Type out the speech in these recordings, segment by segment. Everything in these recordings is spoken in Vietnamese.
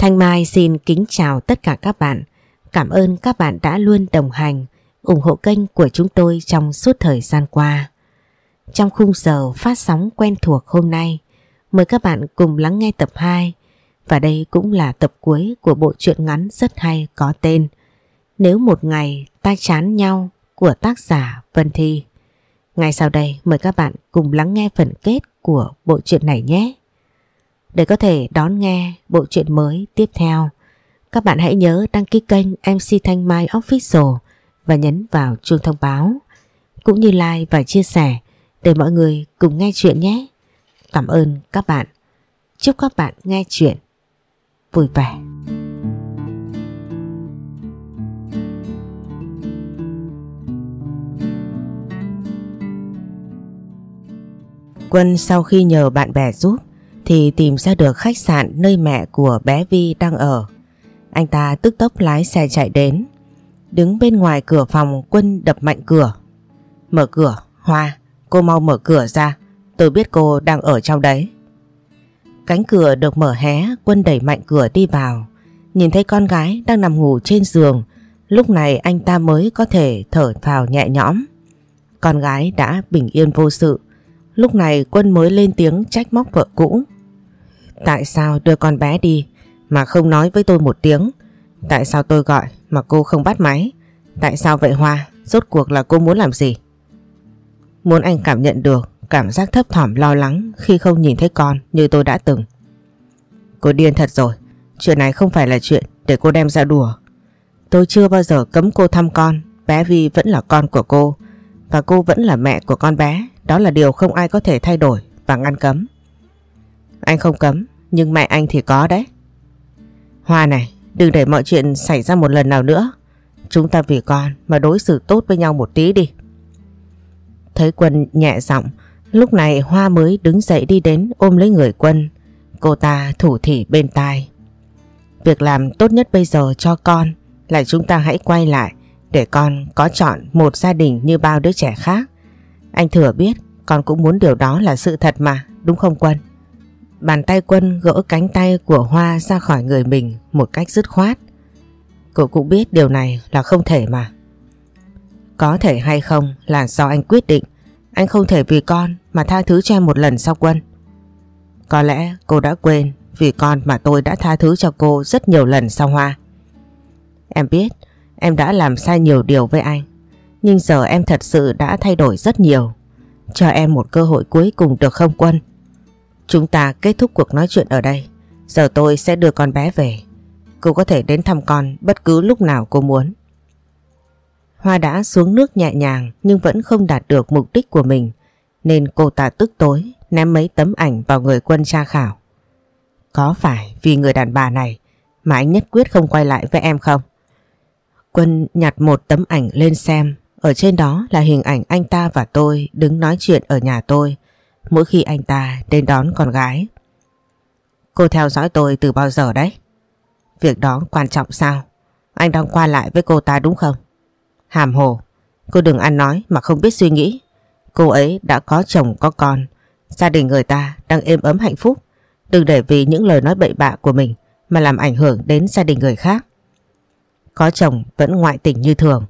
Thanh Mai xin kính chào tất cả các bạn. Cảm ơn các bạn đã luôn đồng hành, ủng hộ kênh của chúng tôi trong suốt thời gian qua. Trong khung giờ phát sóng quen thuộc hôm nay, mời các bạn cùng lắng nghe tập 2 và đây cũng là tập cuối của bộ truyện ngắn rất hay có tên Nếu một ngày ta chán nhau của tác giả Vân Thi. Ngay sau đây mời các bạn cùng lắng nghe phần kết của bộ truyện này nhé. Để có thể đón nghe bộ truyện mới tiếp theo, các bạn hãy nhớ đăng ký kênh MC Thanh Mai Official và nhấn vào chuông thông báo, cũng như like và chia sẻ để mọi người cùng nghe chuyện nhé. Cảm ơn các bạn. Chúc các bạn nghe chuyện vui vẻ. Quân sau khi nhờ bạn bè giúp thì tìm ra được khách sạn nơi mẹ của bé Vi đang ở. Anh ta tức tốc lái xe chạy đến. Đứng bên ngoài cửa phòng Quân đập mạnh cửa. Mở cửa, Hoa, cô mau mở cửa ra. Tôi biết cô đang ở trong đấy. Cánh cửa được mở hé, Quân đẩy mạnh cửa đi vào. Nhìn thấy con gái đang nằm ngủ trên giường. Lúc này anh ta mới có thể thở phào nhẹ nhõm. Con gái đã bình yên vô sự. Lúc này Quân mới lên tiếng trách móc vợ cũ. Tại sao đưa con bé đi mà không nói với tôi một tiếng? Tại sao tôi gọi mà cô không bắt máy? Tại sao vậy Hoa? Rốt cuộc là cô muốn làm gì? Muốn anh cảm nhận được cảm giác thấp thỏm lo lắng khi không nhìn thấy con như tôi đã từng. Cô điên thật rồi. Chuyện này không phải là chuyện để cô đem ra đùa. Tôi chưa bao giờ cấm cô thăm con. Bé Vi vẫn là con của cô. Và cô vẫn là mẹ của con bé. Đó là điều không ai có thể thay đổi và ngăn cấm. Anh không cấm, nhưng mẹ anh thì có đấy. Hoa này, đừng để mọi chuyện xảy ra một lần nào nữa. Chúng ta vì con mà đối xử tốt với nhau một tí đi. Thấy Quân nhẹ giọng, lúc này Hoa mới đứng dậy đi đến ôm lấy người Quân. Cô ta thủ thỉ bên tai. Việc làm tốt nhất bây giờ cho con là chúng ta hãy quay lại để con có chọn một gia đình như bao đứa trẻ khác. Anh thừa biết con cũng muốn điều đó là sự thật mà, đúng không Quân? Bàn tay Quân gỡ cánh tay của Hoa ra khỏi người mình một cách dứt khoát. Cô cũng biết điều này là không thể mà. Có thể hay không là do anh quyết định. Anh không thể vì con mà tha thứ cho em một lần sau Quân. Có lẽ cô đã quên vì con mà tôi đã tha thứ cho cô rất nhiều lần sau Hoa. Em biết em đã làm sai nhiều điều với anh. Nhưng giờ em thật sự đã thay đổi rất nhiều. Cho em một cơ hội cuối cùng được không, Quân? Chúng ta kết thúc cuộc nói chuyện ở đây. Giờ tôi sẽ đưa con bé về. Cô có thể đến thăm con bất cứ lúc nào cô muốn. Hoa đã xuống nước nhẹ nhàng nhưng vẫn không đạt được mục đích của mình. Nên cô ta tức tối, ném mấy tấm ảnh vào người quân tra khảo. Có phải vì người đàn bà này mà anh nhất quyết không quay lại với em không? Quân nhặt một tấm ảnh lên xem. Ở trên đó là hình ảnh anh ta và tôi đứng nói chuyện ở nhà tôi mỗi khi anh ta đến đón con gái. Cô theo dõi tôi từ bao giờ đấy? Việc đó quan trọng sao? Anh đang qua lại với cô ta đúng không? Hàm hồ, cô đừng ăn nói mà không biết suy nghĩ. Cô ấy đã có chồng có con, gia đình người ta đang êm ấm hạnh phúc. Đừng để vì những lời nói bậy bạ của mình mà làm ảnh hưởng đến gia đình người khác. Có chồng vẫn ngoại tình như thường.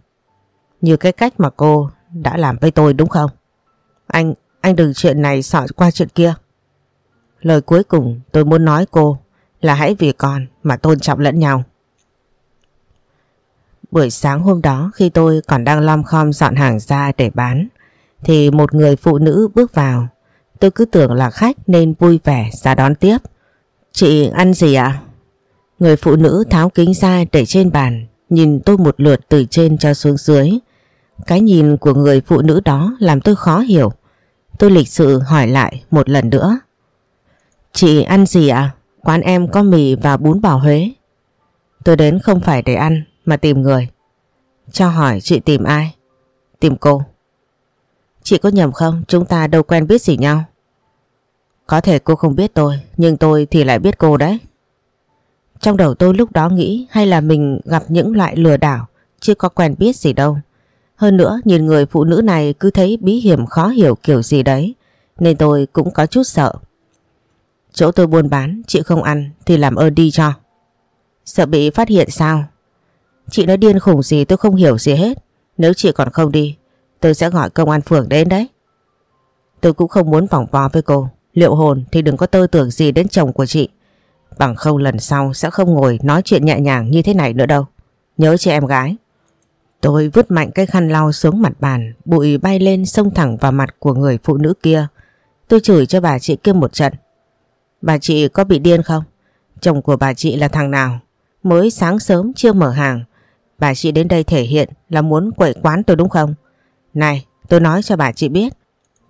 Như cái cách mà cô đã làm với tôi đúng không? Anh, anh đừng chuyện này sợ qua chuyện kia. Lời cuối cùng tôi muốn nói cô là hãy vì con mà tôn trọng lẫn nhau. Buổi sáng hôm đó khi tôi còn đang lom khom dọn hàng ra để bán thì một người phụ nữ bước vào. Tôi cứ tưởng là khách nên vui vẻ ra đón tiếp. Chị ăn gì ạ? Người phụ nữ tháo kính ra để trên bàn nhìn tôi một lượt từ trên cho xuống dưới. Cái nhìn của người phụ nữ đó làm tôi khó hiểu. Tôi lịch sự hỏi lại một lần nữa. Chị ăn gì ạ? À? Quán em có mì và bún bò Huế. Tôi đến không phải để ăn mà tìm người. Cho hỏi chị tìm ai? Tìm cô. Chị có nhầm không? Chúng ta đâu quen biết gì nhau. Có thể cô không biết tôi, nhưng tôi thì lại biết cô đấy. Trong đầu tôi lúc đó nghĩ hay là mình gặp những loại lừa đảo, chưa có quen biết gì đâu. Hơn nữa nhìn người phụ nữ này cứ thấy bí hiểm khó hiểu kiểu gì đấy Nên tôi cũng có chút sợ Chỗ tôi buôn bán chị không ăn thì làm ơn đi cho Sợ bị phát hiện sao? Chị nói điên khủng gì tôi không hiểu gì hết. Nếu chị còn không đi, tôi sẽ gọi công an phường đến đấy. Tôi cũng không muốn vòng vo với cô. Liệu hồn thì đừng có tơ tưởng gì đến chồng của chị. Bằng không lần sau sẽ không ngồi nói chuyện nhẹ nhàng như thế này nữa đâu. Nhớ chị em gái. Tôi vứt mạnh cái khăn lau xuống mặt bàn, bụi bay lên xông thẳng vào mặt của người phụ nữ kia. Tôi chửi cho bà chị kia một trận. Bà chị có bị điên không? Chồng của bà chị là thằng nào? Mới sáng sớm chưa mở hàng. Bà chị đến đây thể hiện là muốn quậy quán tôi đúng không? Này, tôi nói cho bà chị biết.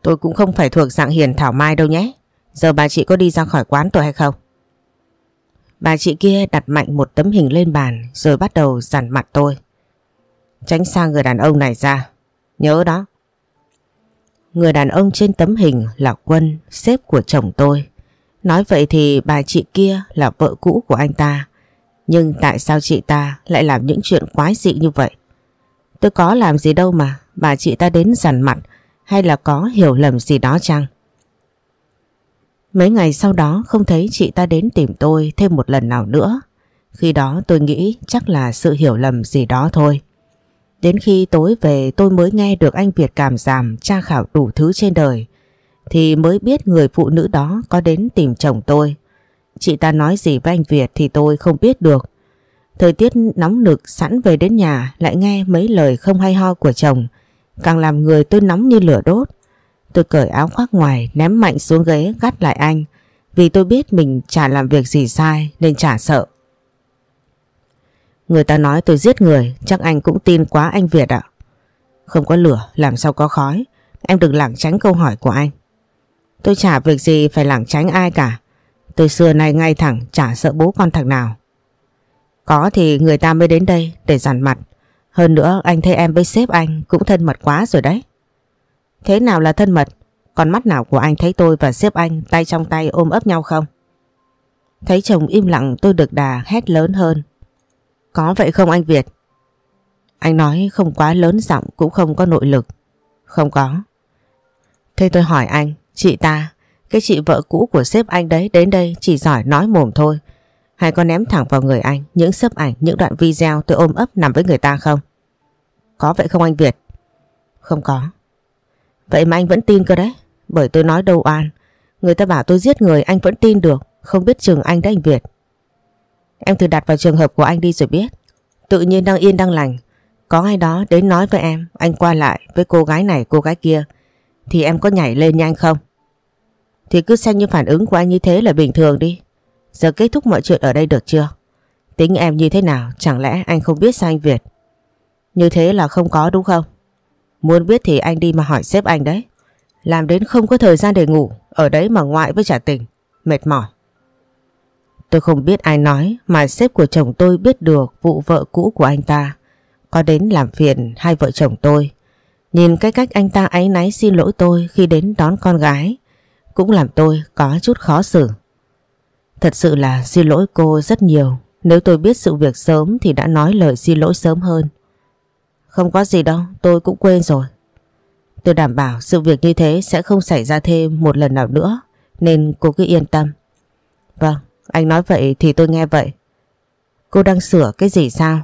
Tôi cũng không phải thuộc dạng hiền thảo mai đâu nhé. Giờ bà chị có đi ra khỏi quán tôi hay không? Bà chị kia đặt mạnh một tấm hình lên bàn rồi bắt đầu dằn mặt tôi. Tránh xa người đàn ông này ra. Nhớ đó. Người đàn ông trên tấm hình là Quân, sếp của chồng tôi. Nói vậy thì bà chị kia là vợ cũ của anh ta. Nhưng tại sao chị ta lại làm những chuyện quái dị như vậy? Tôi có làm gì đâu mà bà chị ta đến dằn mặt hay là có hiểu lầm gì đó chăng? Mấy ngày sau đó không thấy chị ta đến tìm tôi thêm một lần nào nữa. Khi đó tôi nghĩ chắc là sự hiểu lầm gì đó thôi. Đến khi tối về tôi mới nghe được anh Việt cảm giảm, tra khảo đủ thứ trên đời, thì mới biết người phụ nữ đó có đến tìm chồng tôi. Chị ta nói gì với anh Việt thì tôi không biết được. Thời tiết nóng nực sẵn về đến nhà lại nghe mấy lời không hay ho của chồng, càng làm người tôi nóng như lửa đốt. Tôi cởi áo khoác ngoài, ném mạnh xuống ghế, gắt lại anh vì tôi biết mình chả làm việc gì sai, nên chả sợ. Người ta nói tôi giết người, chắc anh cũng tin quá anh Việt ạ. Không có lửa, làm sao có khói em đừng lảng tránh câu hỏi của anh. Tôi chả việc gì phải lảng tránh ai cả. Tôi xưa nay ngay thẳng, chả sợ bố con thằng nào. Có thì người ta mới đến đây để dằn mặt. Hơn nữa, anh thấy em với sếp anh cũng thân mật quá rồi đấy. Thế nào là thân mật? Còn mắt nào của anh thấy tôi và xếp anh tay trong tay ôm ấp nhau không? Thấy chồng im lặng tôi được đà hét lớn hơn. Có vậy không anh Việt? Anh nói không quá lớn giọng cũng không có nội lực. Không có. Thế tôi hỏi anh, chị ta, cái chị vợ cũ của sếp anh đấy đến đây chỉ giỏi nói mồm thôi. Hay có ném thẳng vào người anh những sấp ảnh, những đoạn video tôi ôm ấp nằm với người ta không? Có vậy không anh Việt? Không có. Vậy mà anh vẫn tin cơ đấy. Bởi tôi nói đâu oan. Người ta bảo tôi giết người anh vẫn tin được. Không biết chừng anh đấy anh Việt. Em thử đặt vào trường hợp của anh đi rồi biết. Tự nhiên đang yên đang lành. Có ai đó đến nói với em, anh qua lại với cô gái này cô gái kia. Thì em có nhảy lên nhanh không? Thì cứ xem như phản ứng của anh như thế là bình thường đi. Giờ kết thúc mọi chuyện ở đây được chưa? Tính em như thế nào chẳng lẽ anh không biết sao anh Việt? Như thế là không có đúng không? Muốn biết thì anh đi mà hỏi sếp anh đấy. Làm đến không có thời gian để ngủ, ở đấy mà ngoại với trả tình. Mệt mỏi. Tôi không biết ai nói mà sếp của chồng tôi biết được vụ vợ cũ của anh ta có đến làm phiền hai vợ chồng tôi. Nhìn cái cách anh ta áy náy xin lỗi tôi khi đến đón con gái cũng làm tôi có chút khó xử. Thật sự là xin lỗi cô rất nhiều. Nếu tôi biết sự việc sớm thì đã nói lời xin lỗi sớm hơn. Không có gì đâu, tôi cũng quên rồi. Tôi đảm bảo sự việc như thế sẽ không xảy ra thêm một lần nào nữa, nên cô cứ yên tâm. Vâng, anh nói vậy thì tôi nghe vậy. Cô đang sửa cái gì sao?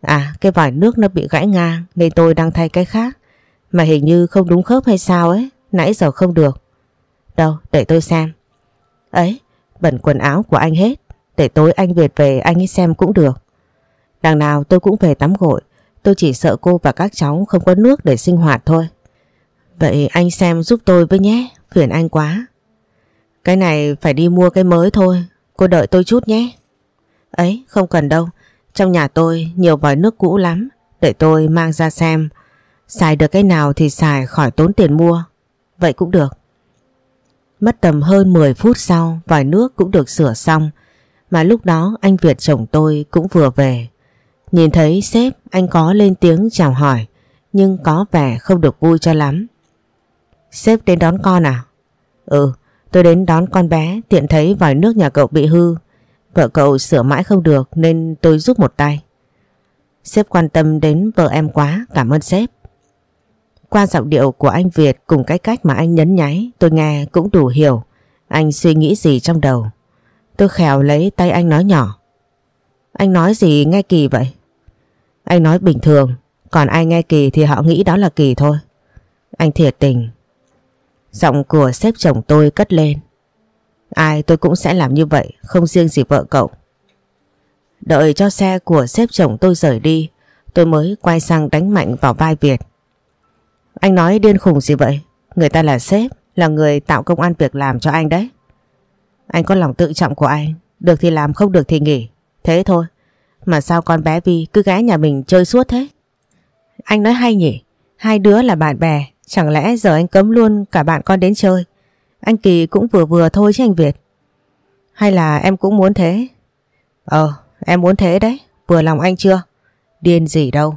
À, cái vòi nước nó bị gãy ngang nên tôi đang thay cái khác. Mà hình như không đúng khớp hay sao ấy, nãy giờ không được. Đâu, để tôi xem. Ấy, bẩn quần áo của anh hết. Để tối anh Việt về anh ấy xem cũng được. Đằng nào tôi cũng về tắm gội. Tôi chỉ sợ cô và các cháu không có nước để sinh hoạt thôi. Vậy anh xem giúp tôi với nhé, phiền anh quá. Cái này phải đi mua cái mới thôi, cô đợi tôi chút nhé. Ấy, không cần đâu, trong nhà tôi nhiều vòi nước cũ lắm, để tôi mang ra xem. Xài được cái nào thì xài khỏi tốn tiền mua. Vậy cũng được. Mất tầm hơn 10 phút sau vòi nước cũng được sửa xong mà lúc đó anh Việt chồng tôi cũng vừa về. Nhìn thấy sếp anh có lên tiếng chào hỏi nhưng có vẻ không được vui cho lắm. Sếp đến đón con à? Ừ, tôi đến đón con bé tiện thấy vòi nước nhà cậu bị hư. Vợ cậu sửa mãi không được nên tôi giúp một tay. Sếp quan tâm đến vợ em quá, cảm ơn sếp. Qua giọng điệu của anh Việt cùng cái cách mà anh nhấn nháy tôi nghe cũng đủ hiểu anh suy nghĩ gì trong đầu. Tôi khèo lấy tay anh nói nhỏ. Anh nói gì nghe kỳ vậy? Anh nói bình thường, còn ai nghe kỳ thì họ nghĩ đó là kỳ thôi. Anh thiệt tình. Giọng của sếp chồng tôi cất lên. Ai tôi cũng sẽ làm như vậy, không riêng gì vợ cậu. Đợi cho xe của sếp chồng tôi rời đi, tôi mới quay sang đánh mạnh vào vai Việt. Anh nói điên khùng gì vậy? Người ta là sếp, là người tạo công an việc làm cho anh đấy. Anh có lòng tự trọng của anh, được thì làm không được thì nghỉ. Thế thôi, mà sao con bé Vi cứ ghé nhà mình chơi suốt thế? Anh nói hay nhỉ, hai đứa là bạn bè, chẳng lẽ giờ anh cấm luôn cả bạn con đến chơi? Anh Kỳ cũng vừa vừa thôi chứ anh Việt. Hay là em cũng muốn thế? Ờ, em muốn thế đấy, vừa lòng anh chưa? Điên gì đâu.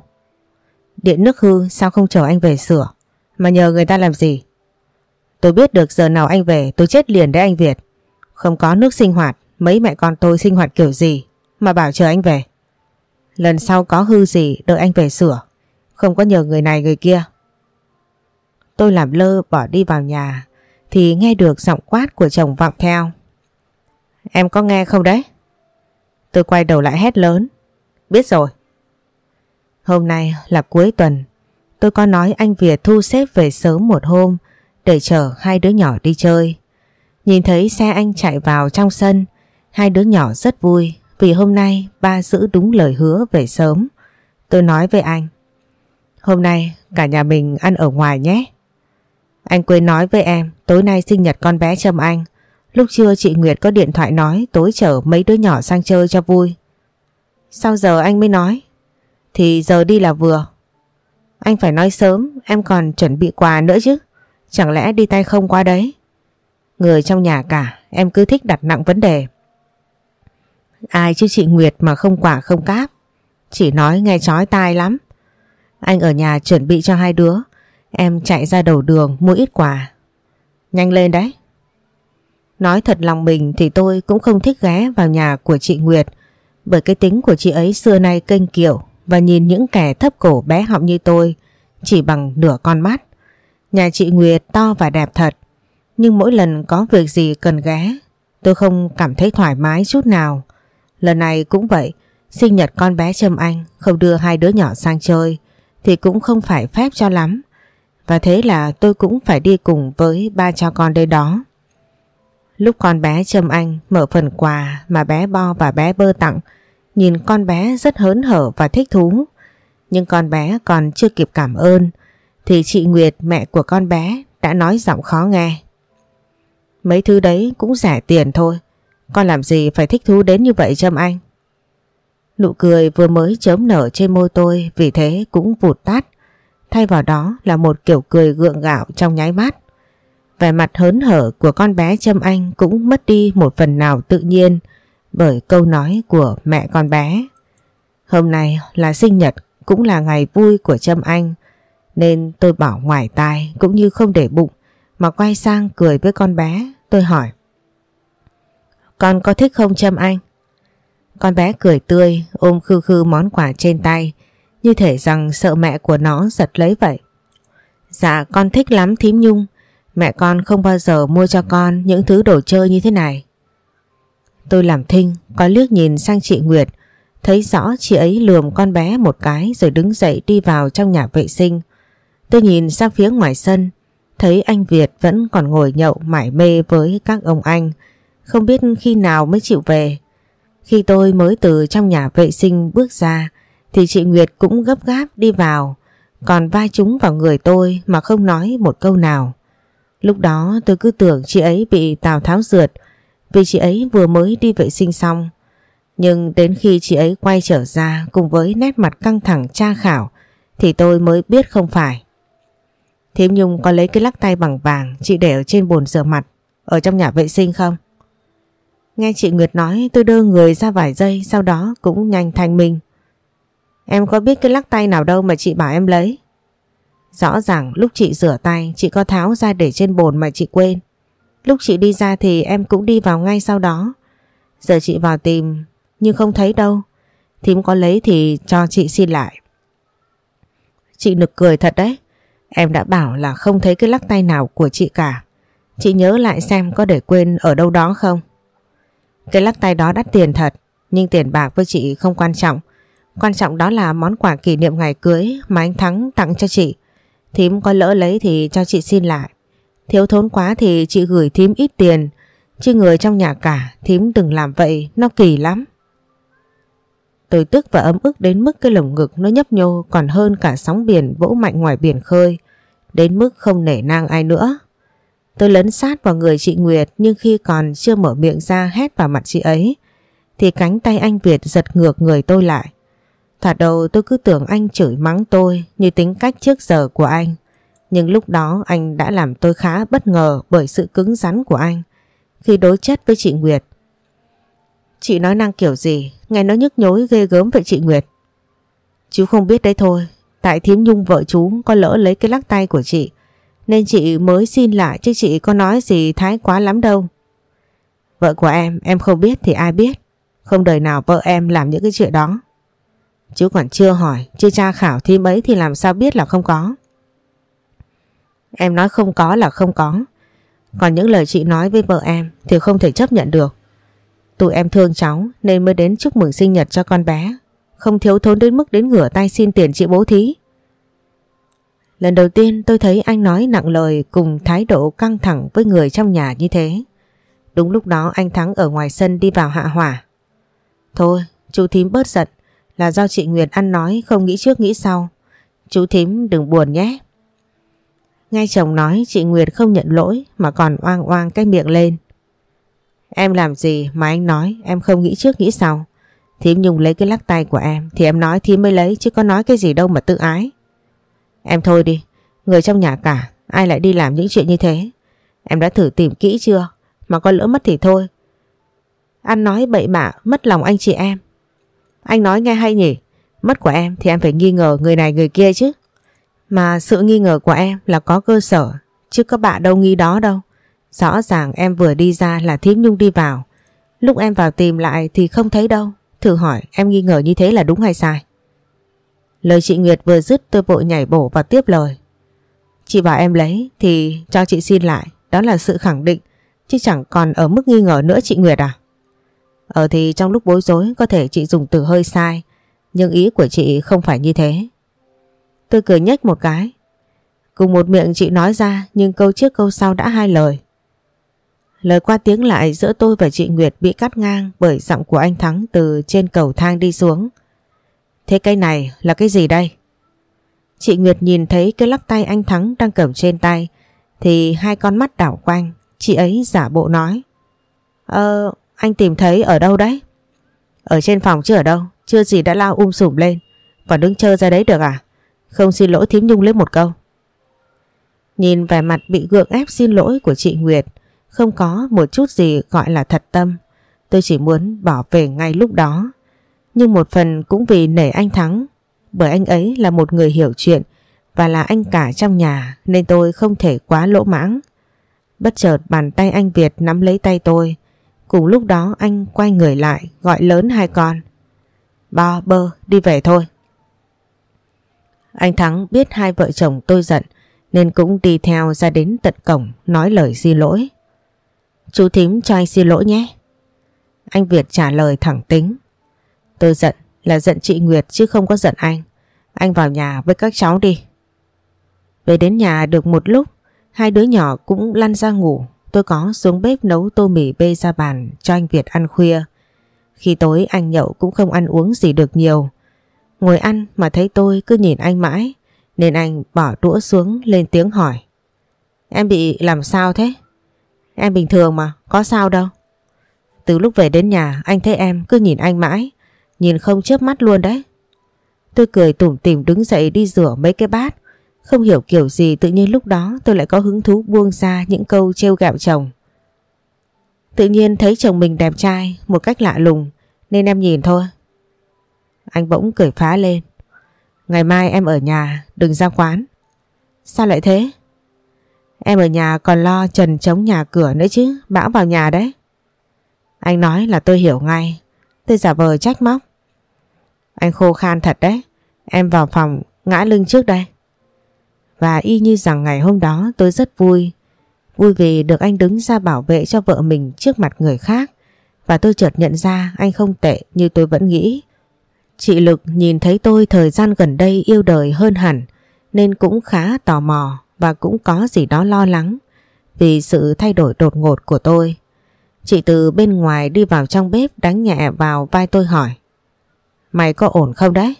Điện nước hư sao không chờ anh về sửa, mà nhờ người ta làm gì? Tôi biết được giờ nào anh về tôi chết liền đấy anh Việt. Không có nước sinh hoạt, mấy mẹ con tôi sinh hoạt kiểu gì mà bảo chờ anh về. Lần sau có hư gì đợi anh về sửa, không có nhờ người này người kia. Tôi làm lơ bỏ đi vào nhà thì nghe được giọng quát của chồng vọng theo. Em có nghe không đấy? Tôi quay đầu lại hét lớn. Biết rồi. Hôm nay là cuối tuần. Tôi có nói anh Việt thu xếp về sớm một hôm để chở hai đứa nhỏ đi chơi. Nhìn thấy xe anh chạy vào trong sân, hai đứa nhỏ rất vui vì hôm nay ba giữ đúng lời hứa về sớm. Tôi nói với anh, hôm nay cả nhà mình ăn ở ngoài nhé. Anh quên nói với em, tối nay sinh nhật con bé Trâm Anh. Lúc trưa chị Nguyệt có điện thoại nói tối chở mấy đứa nhỏ sang chơi cho vui. Sao giờ anh mới nói? Thì giờ đi là vừa. Anh phải nói sớm, em còn chuẩn bị quà nữa chứ. Chẳng lẽ đi tay không qua đấy? Người trong nhà cả, em cứ thích đặt nặng vấn đề. Ai chứ chị Nguyệt mà không quả không cáp. Chỉ nói nghe chói tai lắm. Anh ở nhà chuẩn bị cho hai đứa. Em chạy ra đầu đường mua ít quà. Nhanh lên đấy. Nói thật lòng mình thì tôi cũng không thích ghé vào nhà của chị Nguyệt, bởi cái tính của chị ấy xưa nay kênh kiệu và nhìn những kẻ thấp cổ bé họng như tôi chỉ bằng nửa con mắt. Nhà chị Nguyệt to và đẹp thật, nhưng mỗi lần có việc gì cần ghé, tôi không cảm thấy thoải mái chút nào. Lần này cũng vậy sinh nhật con bé Trâm Anh không đưa hai đứa nhỏ sang chơi thì cũng không phải phép cho lắm. Và thế là tôi cũng phải đi cùng với ba cha con đây đó. Lúc con bé Trâm Anh mở phần quà mà bé Bo và bé Bơ tặng, nhìn con bé rất hớn hở và thích thú. Nhưng con bé còn chưa kịp cảm ơn, thì chị Nguyệt mẹ của con bé đã nói giọng khó nghe. Mấy thứ đấy cũng rẻ tiền thôi, con làm gì phải thích thú đến như vậy Trâm Anh? Nụ cười vừa mới chớm nở trên môi tôi, vì thế cũng vụt tắt. Thay vào đó là một kiểu cười gượng gạo trong nháy mắt. Vẻ mặt hớn hở của con bé Trâm Anh cũng mất đi một phần nào tự nhiên bởi câu nói của mẹ con bé. Hôm nay là sinh nhật, cũng là ngày vui của Trâm Anh, nên tôi bỏ ngoài tai cũng như không để bụng mà quay sang cười với con bé. Tôi hỏi con có thích không Trâm Anh? Con bé cười tươi ôm khư khư món quà trên tay như thể rằng sợ mẹ của nó giật lấy vậy. Dạ con thích lắm thím Nhung. Mẹ con không bao giờ mua cho con những thứ đồ chơi như thế này. Tôi làm thinh, có liếc nhìn sang chị Nguyệt, thấy rõ chị ấy lườm con bé một cái rồi đứng dậy đi vào trong nhà vệ sinh. Tôi nhìn sang phía ngoài sân, thấy anh Việt vẫn còn ngồi nhậu mải mê với các ông anh, không biết khi nào mới chịu về. Khi tôi mới từ trong nhà vệ sinh bước ra, thì chị Nguyệt cũng gấp gáp đi vào, còn vai chúng vào người tôi mà không nói một câu nào. Lúc đó tôi cứ tưởng chị ấy bị Tào Tháo rượt vì chị ấy vừa mới đi vệ sinh xong. Nhưng đến khi chị ấy quay trở ra cùng với nét mặt căng thẳng tra khảo thì tôi mới biết không phải. Thiếm Nhung có lấy cái lắc tay bằng vàng chị để ở trên bồn rửa mặt ở trong nhà vệ sinh không? Nghe chị Nguyệt nói, tôi đưa người ra vài giây, sau đó cũng nhanh thành mình Em có biết cái lắc tay nào đâu mà chị bảo em lấy. Rõ ràng lúc chị rửa tay, chị có tháo ra để trên bồn mà chị quên. Lúc chị đi ra thì em cũng đi vào ngay sau đó. Giờ chị vào tìm, nhưng không thấy đâu. Thím có lấy thì cho chị xin lại. Chị nực cười thật đấy. Em đã bảo là không thấy cái lắc tay nào của chị cả. Chị nhớ lại xem có để quên ở đâu đó không? Cái lắc tay đó đắt tiền thật. Nhưng tiền bạc với chị không quan trọng. Quan trọng đó là món quà kỷ niệm ngày cưới mà anh Thắng tặng cho chị. Thím có lỡ lấy thì cho chị xin lại. Thiếu thốn quá thì chị gửi thím ít tiền. Chứ người trong nhà cả thím đừng làm vậy, nó kỳ lắm. Tôi tức và ấm ức đến mức cái lồng ngực nó nhấp nhô còn hơn cả sóng biển vỗ mạnh ngoài biển khơi. Đến mức không nể nang ai nữa. Tôi lấn sát vào người chị Nguyệt nhưng khi còn chưa mở miệng ra hét vào mặt chị ấy thì cánh tay anh Việt giật ngược người tôi lại. Thoạt đầu tôi cứ tưởng anh chửi mắng tôi như tính cách trước giờ của anh. Nhưng lúc đó anh đã làm tôi khá bất ngờ bởi sự cứng rắn của anh khi đối chất với chị Nguyệt. Chị nói năng kiểu gì, nghe nó nhức nhối ghê gớm vậy chị Nguyệt. Chú không biết đấy thôi, tại thím nhung vợ chú có lỡ lấy cái lắc tay của chị nên chị mới xin lại chứ chị có nói gì thái quá lắm đâu. Vợ của em, em không biết thì ai biết. Không đời nào vợ em làm những cái chuyện đó. Chú còn chưa hỏi, chưa tra khảo thi mấy thì làm sao biết là không có. Em nói không có là không có. Còn những lời chị nói với vợ em thì không thể chấp nhận được. Tụi em thương cháu nên mới đến chúc mừng sinh nhật cho con bé. Không thiếu thốn đến mức đến ngửa tay xin tiền chị bố thí. Lần đầu tiên tôi thấy anh nói nặng lời cùng thái độ căng thẳng với người trong nhà như thế. Đúng lúc đó anh Thắng ở ngoài sân đi vào hạ hỏa. Thôi, chú thím bớt giận là do chị Nguyệt ăn nói không nghĩ trước nghĩ sau. Chú thím đừng buồn nhé. Ngay chồng nói chị Nguyệt không nhận lỗi mà còn oang oang cái miệng lên. Em làm gì mà anh nói em không nghĩ trước nghĩ sau. Thím Nhung lấy cái lắc tay của em thì em nói thím mới lấy chứ có nói cái gì đâu mà tự ái. Em thôi đi, người trong nhà cả, ai lại đi làm những chuyện như thế? Em đã thử tìm kỹ chưa? Mà có lỡ mất thì thôi. anh nói bậy bạ, mất lòng anh chị em. Anh nói nghe hay nhỉ? Mất của em thì em phải nghi ngờ người này người kia chứ. Mà sự nghi ngờ của em là có cơ sở, chứ các bạn đâu nghi đó đâu. Rõ ràng em vừa đi ra là thím nhung đi vào. Lúc em vào tìm lại thì không thấy đâu. Thử hỏi em nghi ngờ như thế là đúng hay sai? Lời chị Nguyệt vừa dứt, tôi vội nhảy bổ và tiếp lời. Chị bảo em lấy, thì cho chị xin lại. Đó là sự khẳng định, chứ chẳng còn ở mức nghi ngờ nữa chị Nguyệt à? Ờ thì trong lúc bối rối, có thể chị dùng từ hơi sai, nhưng ý của chị không phải như thế. Tôi cười nhếch một cái. Cùng một miệng chị nói ra, nhưng câu trước câu sau đã hai lời. Lời qua tiếng lại giữa tôi và chị Nguyệt bị cắt ngang bởi giọng của anh Thắng từ trên cầu thang đi xuống. Thế cái này là cái gì đây? Chị Nguyệt nhìn thấy cái lắc tay anh Thắng đang cầm trên tay thì hai con mắt đảo quanh. Chị ấy giả bộ nói. Ờ, anh tìm thấy ở đâu đấy? Ở trên phòng chứ ở đâu? Chưa gì đã lao um sùm lên. Còn đứng chơi ra đấy được à? Không xin lỗi thím nhung lấy một câu. Nhìn vẻ mặt bị gượng ép xin lỗi của chị Nguyệt không có một chút gì gọi là thật tâm. Tôi chỉ muốn bỏ về ngay lúc đó. Nhưng một phần cũng vì nể anh Thắng. Bởi anh ấy là một người hiểu chuyện và là anh cả trong nhà, nên tôi không thể quá lỗ mãng. Bất chợt bàn tay anh Việt nắm lấy tay tôi. Cùng lúc đó anh quay người lại, gọi lớn hai con. Bo, bơ, đi về thôi. Anh Thắng biết hai vợ chồng tôi giận, nên cũng đi theo ra đến tận cổng, nói lời xin lỗi. Chú thím cho anh xin lỗi nhé. Anh Việt trả lời thẳng tính. Tôi giận là giận chị Nguyệt chứ không có giận anh. Anh vào nhà với các cháu đi. Về đến nhà được một lúc, hai đứa nhỏ cũng lăn ra ngủ. Tôi có xuống bếp nấu tô mì bê ra bàn cho anh Việt ăn khuya. Khi tối anh nhậu cũng không ăn uống gì được nhiều. Ngồi ăn mà thấy tôi cứ nhìn anh mãi, nên anh bỏ đũa xuống lên tiếng hỏi. Em bị làm sao thế? Em bình thường mà, có sao đâu. Từ lúc về đến nhà anh thấy em cứ nhìn anh mãi, nhìn không chớp mắt luôn đấy. Tôi cười tủm tỉm đứng dậy đi rửa mấy cái bát. Không hiểu kiểu gì tự nhiên lúc đó tôi lại có hứng thú buông ra những câu trêu gạo chồng. Tự nhiên thấy chồng mình đẹp trai một cách lạ lùng nên em nhìn thôi. Anh bỗng cười phá lên. Ngày mai em ở nhà đừng ra quán. Sao lại thế? Em ở nhà còn lo trần chống nhà cửa nữa chứ, bão vào nhà đấy. Anh nói là tôi hiểu ngay, tôi giả vờ trách móc. Anh khô khan thật đấy, em vào phòng ngã lưng trước đây. Và y như rằng ngày hôm đó tôi rất vui, vui vì được anh đứng ra bảo vệ cho vợ mình trước mặt người khác và tôi chợt nhận ra anh không tệ như tôi vẫn nghĩ. Chị Lực nhìn thấy tôi thời gian gần đây yêu đời hơn hẳn nên cũng khá tò mò và cũng có gì đó lo lắng vì sự thay đổi đột ngột của tôi. Chị từ bên ngoài đi vào trong bếp đánh nhẹ vào vai tôi hỏi. Mày có ổn không đấy?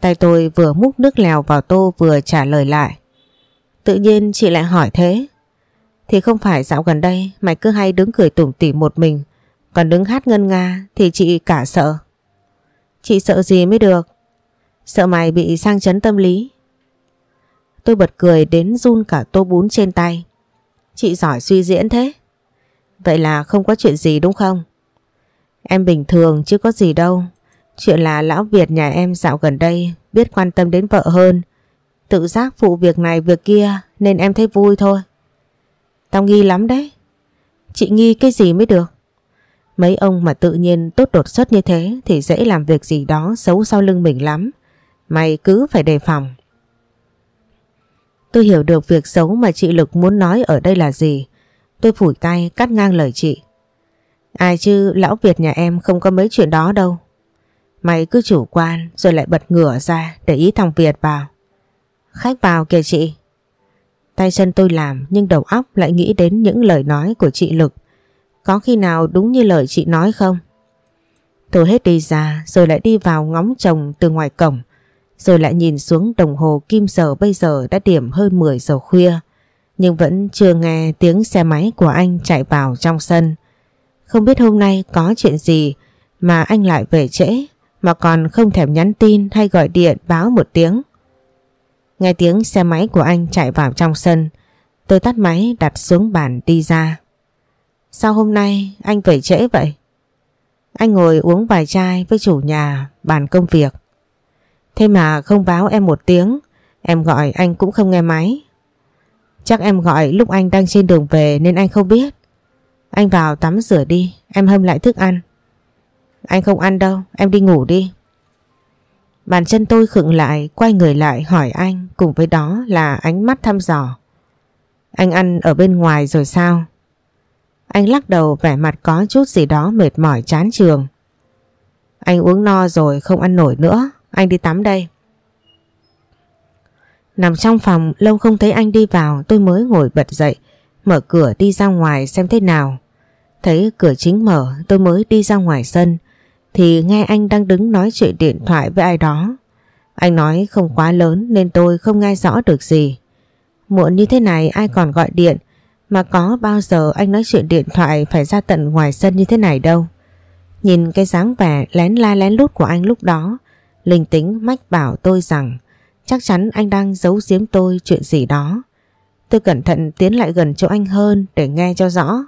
Tay tôi vừa múc nước lèo vào tô vừa trả lời lại. Tự nhiên chị lại hỏi thế. Thì không phải dạo gần đây mày cứ hay đứng cười tủm tỉm một mình, Còn đứng hát ngân nga thì chị cả sợ. Chị sợ gì mới được? Sợ mày bị sang chấn tâm lý. Tôi bật cười đến run cả tô bún trên tay. Chị giỏi suy diễn thế. Vậy là không có chuyện gì đúng không? Em bình thường, chứ có gì đâu Chuyện là lão Việt nhà em dạo gần đây biết quan tâm đến vợ hơn Tự giác phụ việc này, việc kia, nên em thấy vui thôi Tao nghi lắm đấy Chị nghi cái gì mới được Mấy ông mà tự nhiên tốt đột xuất như thế thì dễ làm việc gì đó xấu sau lưng mình lắm. Mày cứ phải đề phòng. Tôi hiểu được việc xấu mà chị Lực muốn nói ở đây là gì. Tôi phủi tay, cắt ngang lời chị. Ai chứ, lão Việt nhà em không có mấy chuyện đó đâu. Mày cứ chủ quan, rồi lại bật ngửa ra, để ý thằng Việt vào. Khách vào kìa chị. Tay chân tôi làm, nhưng đầu óc lại nghĩ đến những lời nói của chị Lực. Có khi nào đúng như lời chị nói không? Tôi hết đi ra, rồi lại đi vào ngóng chồng từ ngoài cổng. Rồi lại nhìn xuống đồng hồ kim giờ bây giờ đã điểm hơn 10 giờ khuya. Nhưng vẫn chưa nghe tiếng xe máy của anh chạy vào trong sân. Không biết hôm nay có chuyện gì mà anh lại về trễ mà còn không thèm nhắn tin hay gọi điện báo một tiếng. Nghe tiếng xe máy của anh chạy vào trong sân, tôi tắt máy đặt xuống bàn đi ra. Sao hôm nay anh về trễ vậy? Anh ngồi uống vài chai với chủ nhà bàn công việc. Thế mà không báo em một tiếng, em gọi anh cũng không nghe máy. Chắc em gọi lúc anh đang trên đường về nên anh không biết. Anh vào tắm rửa đi, em hâm lại thức ăn. Anh không ăn đâu, em đi ngủ đi. Bàn chân tôi khựng lại, quay người lại hỏi anh cùng với đó là ánh mắt thăm dò. Anh ăn ở bên ngoài rồi sao? Anh lắc đầu vẻ mặt có chút gì đó mệt mỏi chán trường. Anh uống no rồi không ăn nổi nữa, anh đi tắm đây. Nằm trong phòng lâu không thấy anh đi vào tôi mới ngồi bật dậy, mở cửa đi ra ngoài xem thế nào. Thấy cửa chính mở tôi mới đi ra ngoài sân thì nghe anh đang đứng nói chuyện điện thoại với ai đó. Anh nói không quá lớn nên tôi không nghe rõ được gì. Muộn như thế này ai còn gọi điện mà có bao giờ anh nói chuyện điện thoại phải ra tận ngoài sân như thế này đâu. Nhìn cái dáng vẻ lén la lén lút của anh lúc đó, linh tính mách bảo tôi rằng chắc chắn anh đang giấu giếm tôi chuyện gì đó. Tôi cẩn thận tiến lại gần chỗ anh hơn để nghe cho rõ.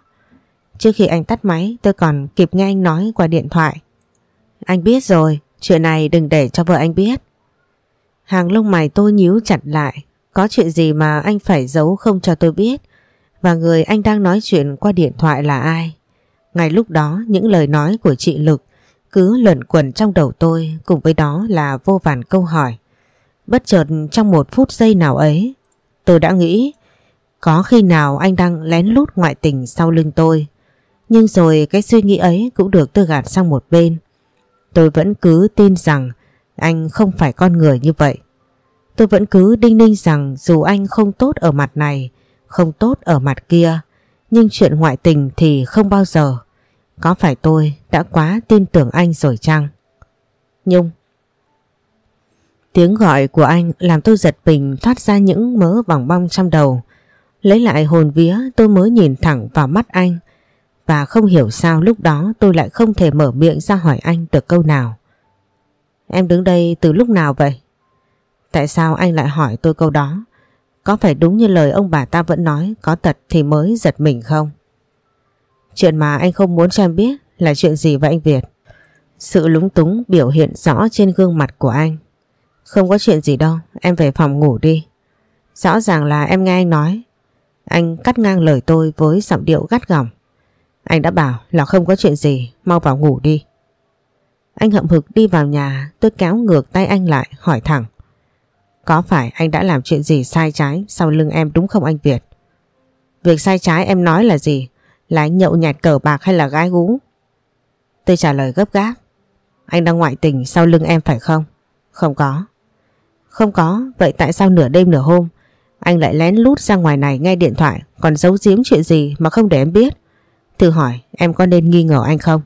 Trước khi anh tắt máy tôi còn kịp nghe anh nói qua điện thoại. Anh biết rồi, chuyện này đừng để cho vợ anh biết. Hàng lông mày tôi nhíu chặt lại, có chuyện gì mà anh phải giấu không cho tôi biết. Và người anh đang nói chuyện qua điện thoại là ai? Ngay lúc đó những lời nói của chị Lực cứ luẩn quẩn trong đầu tôi cùng với đó là vô vàn câu hỏi. Bất chợt trong một phút giây nào ấy tôi đã nghĩ có khi nào anh đang lén lút ngoại tình sau lưng tôi. Nhưng rồi cái suy nghĩ ấy cũng được tôi gạt sang một bên. Tôi vẫn cứ tin rằng anh không phải con người như vậy. Tôi vẫn cứ đinh ninh rằng dù anh không tốt ở mặt này không tốt ở mặt kia, nhưng chuyện ngoại tình thì không bao giờ. Có phải tôi đã quá tin tưởng anh rồi chăng? Nhung Tiếng gọi của anh làm tôi giật mình, thoát ra những mớ vòng bong trong đầu. Lấy lại hồn vía, tôi mới nhìn thẳng vào mắt anh và không hiểu sao lúc đó tôi lại không thể mở miệng ra hỏi anh được câu nào. Em đứng đây từ lúc nào vậy? Tại sao anh lại hỏi tôi câu đó? Có phải đúng như lời ông bà ta vẫn nói, có tật thì mới giật mình không? Chuyện mà anh không muốn cho em biết là chuyện gì vậy anh Việt? Sự lúng túng biểu hiện rõ trên gương mặt của anh. Không có chuyện gì đâu, em về phòng ngủ đi. Rõ ràng là em nghe anh nói. Anh cắt ngang lời tôi với giọng điệu gắt gỏng. Anh đã bảo là không có chuyện gì, mau vào ngủ đi. Anh hậm hực đi vào nhà, tôi kéo ngược tay anh lại, hỏi thẳng. Có phải anh đã làm chuyện gì sai trái sau lưng em đúng không anh Việt? Việc sai trái em nói là gì? Là anh nhậu nhạt cờ bạc hay là gái gú? Tôi trả lời gấp gáp. Anh đang ngoại tình sau lưng em phải không? Không có. Không có, vậy tại sao nửa đêm nửa hôm anh lại lén lút ra ngoài này nghe điện thoại còn giấu giếm chuyện gì mà không để em biết? Thử hỏi em có nên nghi ngờ anh không?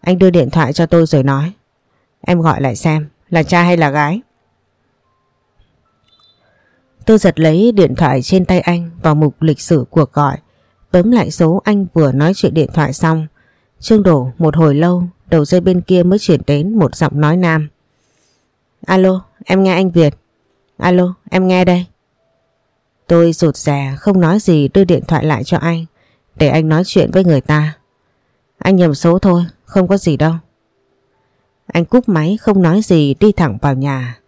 Anh đưa điện thoại cho tôi rồi nói. Em gọi lại xem là cha hay là gái? Tôi giật lấy điện thoại trên tay anh vào mục lịch sử cuộc gọi, bấm lại số anh vừa nói chuyện điện thoại xong. Trương đổ một hồi lâu, đầu dây bên kia mới chuyển đến một giọng nói nam. Alo, em nghe anh Việt. Alo, em nghe đây. Tôi rụt rè không nói gì đưa điện thoại lại cho anh để anh nói chuyện với người ta. Anh nhầm số thôi, không có gì đâu. Anh cúp máy không nói gì đi thẳng vào nhà.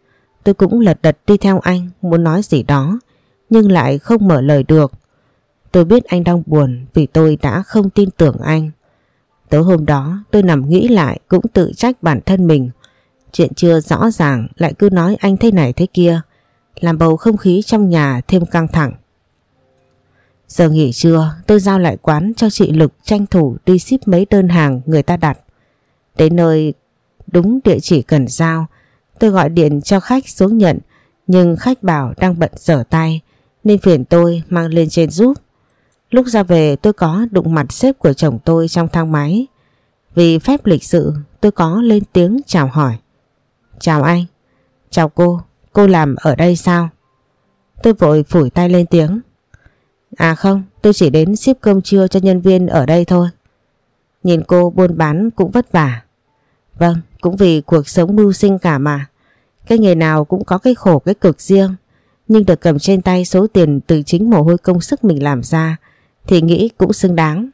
Tôi cũng lật đật đi theo anh muốn nói gì đó nhưng lại không mở lời được. Tôi biết anh đang buồn vì tôi đã không tin tưởng anh. Tối hôm đó tôi nằm nghĩ lại cũng tự trách bản thân mình. Chuyện chưa rõ ràng, lại cứ nói anh thế này thế kia. Làm bầu không khí trong nhà thêm căng thẳng. Giờ nghỉ trưa, tôi giao lại quán cho chị Lực tranh thủ đi ship mấy đơn hàng người ta đặt. Đến nơi, đúng địa chỉ cần giao, tôi gọi điện cho khách xuống nhận, nhưng khách bảo đang bận dở tay, nên phiền tôi mang lên trên giúp. Lúc ra về, tôi có đụng mặt sếp của chồng tôi trong thang máy. Vì phép lịch sự, tôi có lên tiếng chào hỏi. Chào anh. Chào cô. Cô làm ở đây sao? Tôi vội phủi tay lên tiếng. À không, tôi chỉ đến ship cơm trưa cho nhân viên ở đây thôi. Nhìn cô buôn bán cũng vất vả. Vâng, cũng vì cuộc sống mưu sinh cả mà. Cái nghề nào cũng có cái khổ cái cực riêng. Nhưng được cầm trên tay số tiền từ chính mồ hôi công sức mình làm ra thì nghĩ cũng xứng đáng.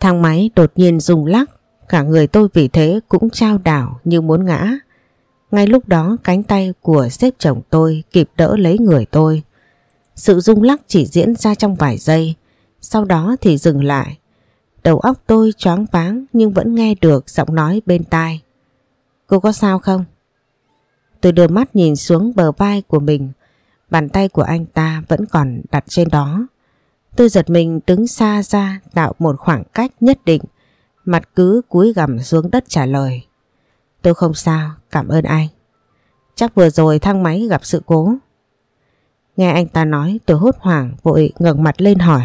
Thang máy đột nhiên rung lắc, cả người tôi vì thế cũng trao đảo như muốn ngã. Ngay lúc đó cánh tay của sếp chồng tôi kịp đỡ lấy người tôi. Sự rung lắc chỉ diễn ra trong vài giây, sau đó thì dừng lại. Đầu óc tôi choáng váng nhưng vẫn nghe được giọng nói bên tai. Cô có sao không? Tôi đưa mắt nhìn xuống bờ vai của mình, bàn tay của anh ta vẫn còn đặt trên đó. Tôi giật mình đứng xa ra tạo một khoảng cách nhất định, mặt cứ cúi gằm xuống đất trả lời. Tôi không sao, cảm ơn anh. Chắc vừa rồi thang máy gặp sự cố. Nghe anh ta nói tôi hốt hoảng vội ngẩng mặt lên hỏi.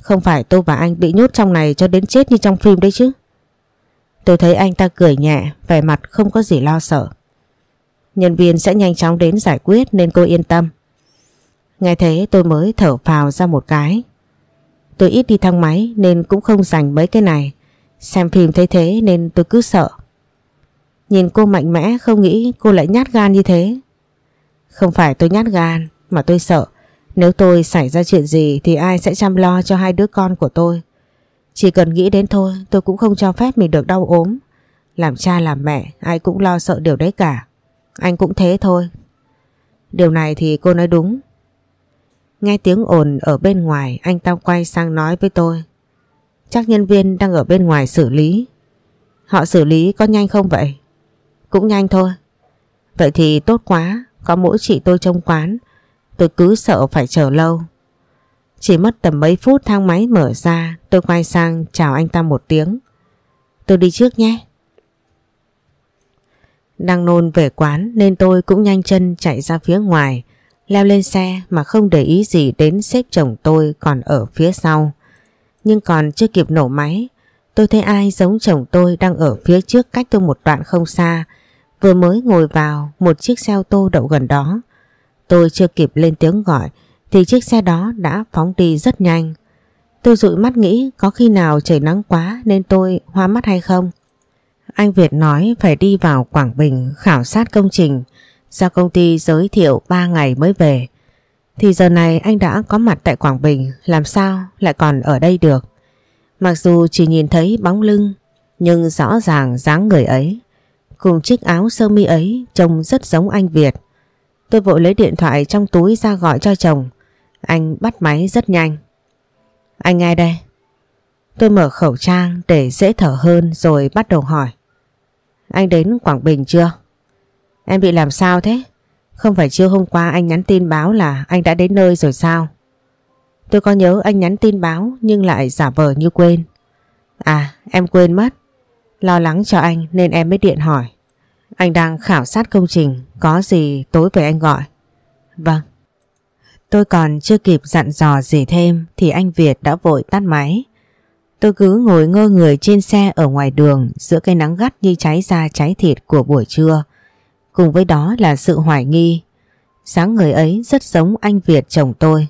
Không phải tôi và anh bị nhốt trong này cho đến chết như trong phim đấy chứ. Tôi thấy anh ta cười nhẹ, vẻ mặt không có gì lo sợ. Nhân viên sẽ nhanh chóng đến giải quyết nên cô yên tâm. Nghe thế tôi mới thở phào ra một cái. Tôi ít đi thang máy nên cũng không dành mấy cái này. Xem phim thấy thế nên tôi cứ sợ. Nhìn cô mạnh mẽ, không nghĩ cô lại nhát gan như thế. Không phải tôi nhát gan, mà tôi sợ. Nếu tôi xảy ra chuyện gì thì ai sẽ chăm lo cho hai đứa con của tôi. Chỉ cần nghĩ đến thôi, tôi cũng không cho phép mình được đau ốm. Làm cha làm mẹ, ai cũng lo sợ điều đấy cả. Anh cũng thế thôi. Điều này thì cô nói đúng. Nghe tiếng ồn ở bên ngoài, anh ta quay sang nói với tôi. Chắc nhân viên đang ở bên ngoài xử lý. Họ xử lý có nhanh không vậy? Cũng nhanh thôi. Vậy thì tốt quá, có mỗi chị tôi trong quán. Tôi cứ sợ phải chờ lâu. Chỉ mất tầm mấy phút thang máy mở ra, tôi quay sang chào anh ta một tiếng. Tôi đi trước nhé. Đang nôn về quán nên tôi cũng nhanh chân chạy ra phía ngoài, leo lên xe mà không để ý gì đến sếp chồng tôi còn ở phía sau. Nhưng còn chưa kịp nổ máy, tôi thấy ai giống chồng tôi đang ở phía trước cách tôi một đoạn không xa, vừa mới ngồi vào một chiếc xe ô tô đậu gần đó. Tôi chưa kịp lên tiếng gọi thì chiếc xe đó đã phóng đi rất nhanh. Tôi dụi mắt nghĩ có khi nào trời nắng quá nên tôi hoa mắt hay không? Anh Việt nói phải đi vào Quảng Bình khảo sát công trình do công ty giới thiệu 3 ngày mới về. Thì giờ này anh đã có mặt tại Quảng Bình, làm sao lại còn ở đây được. Mặc dù chỉ nhìn thấy bóng lưng, nhưng rõ ràng dáng người ấy, cùng chiếc áo sơ mi ấy trông rất giống anh Việt. Tôi vội lấy điện thoại trong túi ra gọi cho chồng. Anh bắt máy rất nhanh. Anh nghe đây. Tôi mở khẩu trang để dễ thở hơn rồi bắt đầu hỏi. Anh đến Quảng Bình chưa? Em bị làm sao thế? Không phải chưa hôm qua anh nhắn tin báo là anh đã đến nơi rồi sao? Tôi có nhớ anh nhắn tin báo nhưng lại giả vờ như quên. À em quên mất. Lo lắng cho anh nên em mới điện hỏi. Anh đang khảo sát công trình, có gì tối về anh gọi. Vâng. Tôi còn chưa kịp dặn dò gì thêm thì anh Việt đã vội tắt máy. Tôi cứ ngồi ngơ người trên xe ở ngoài đường giữa cái nắng gắt như cháy da cháy thịt của buổi trưa. Cùng với đó là sự hoài nghi. Sáng người ấy rất giống anh Việt chồng tôi.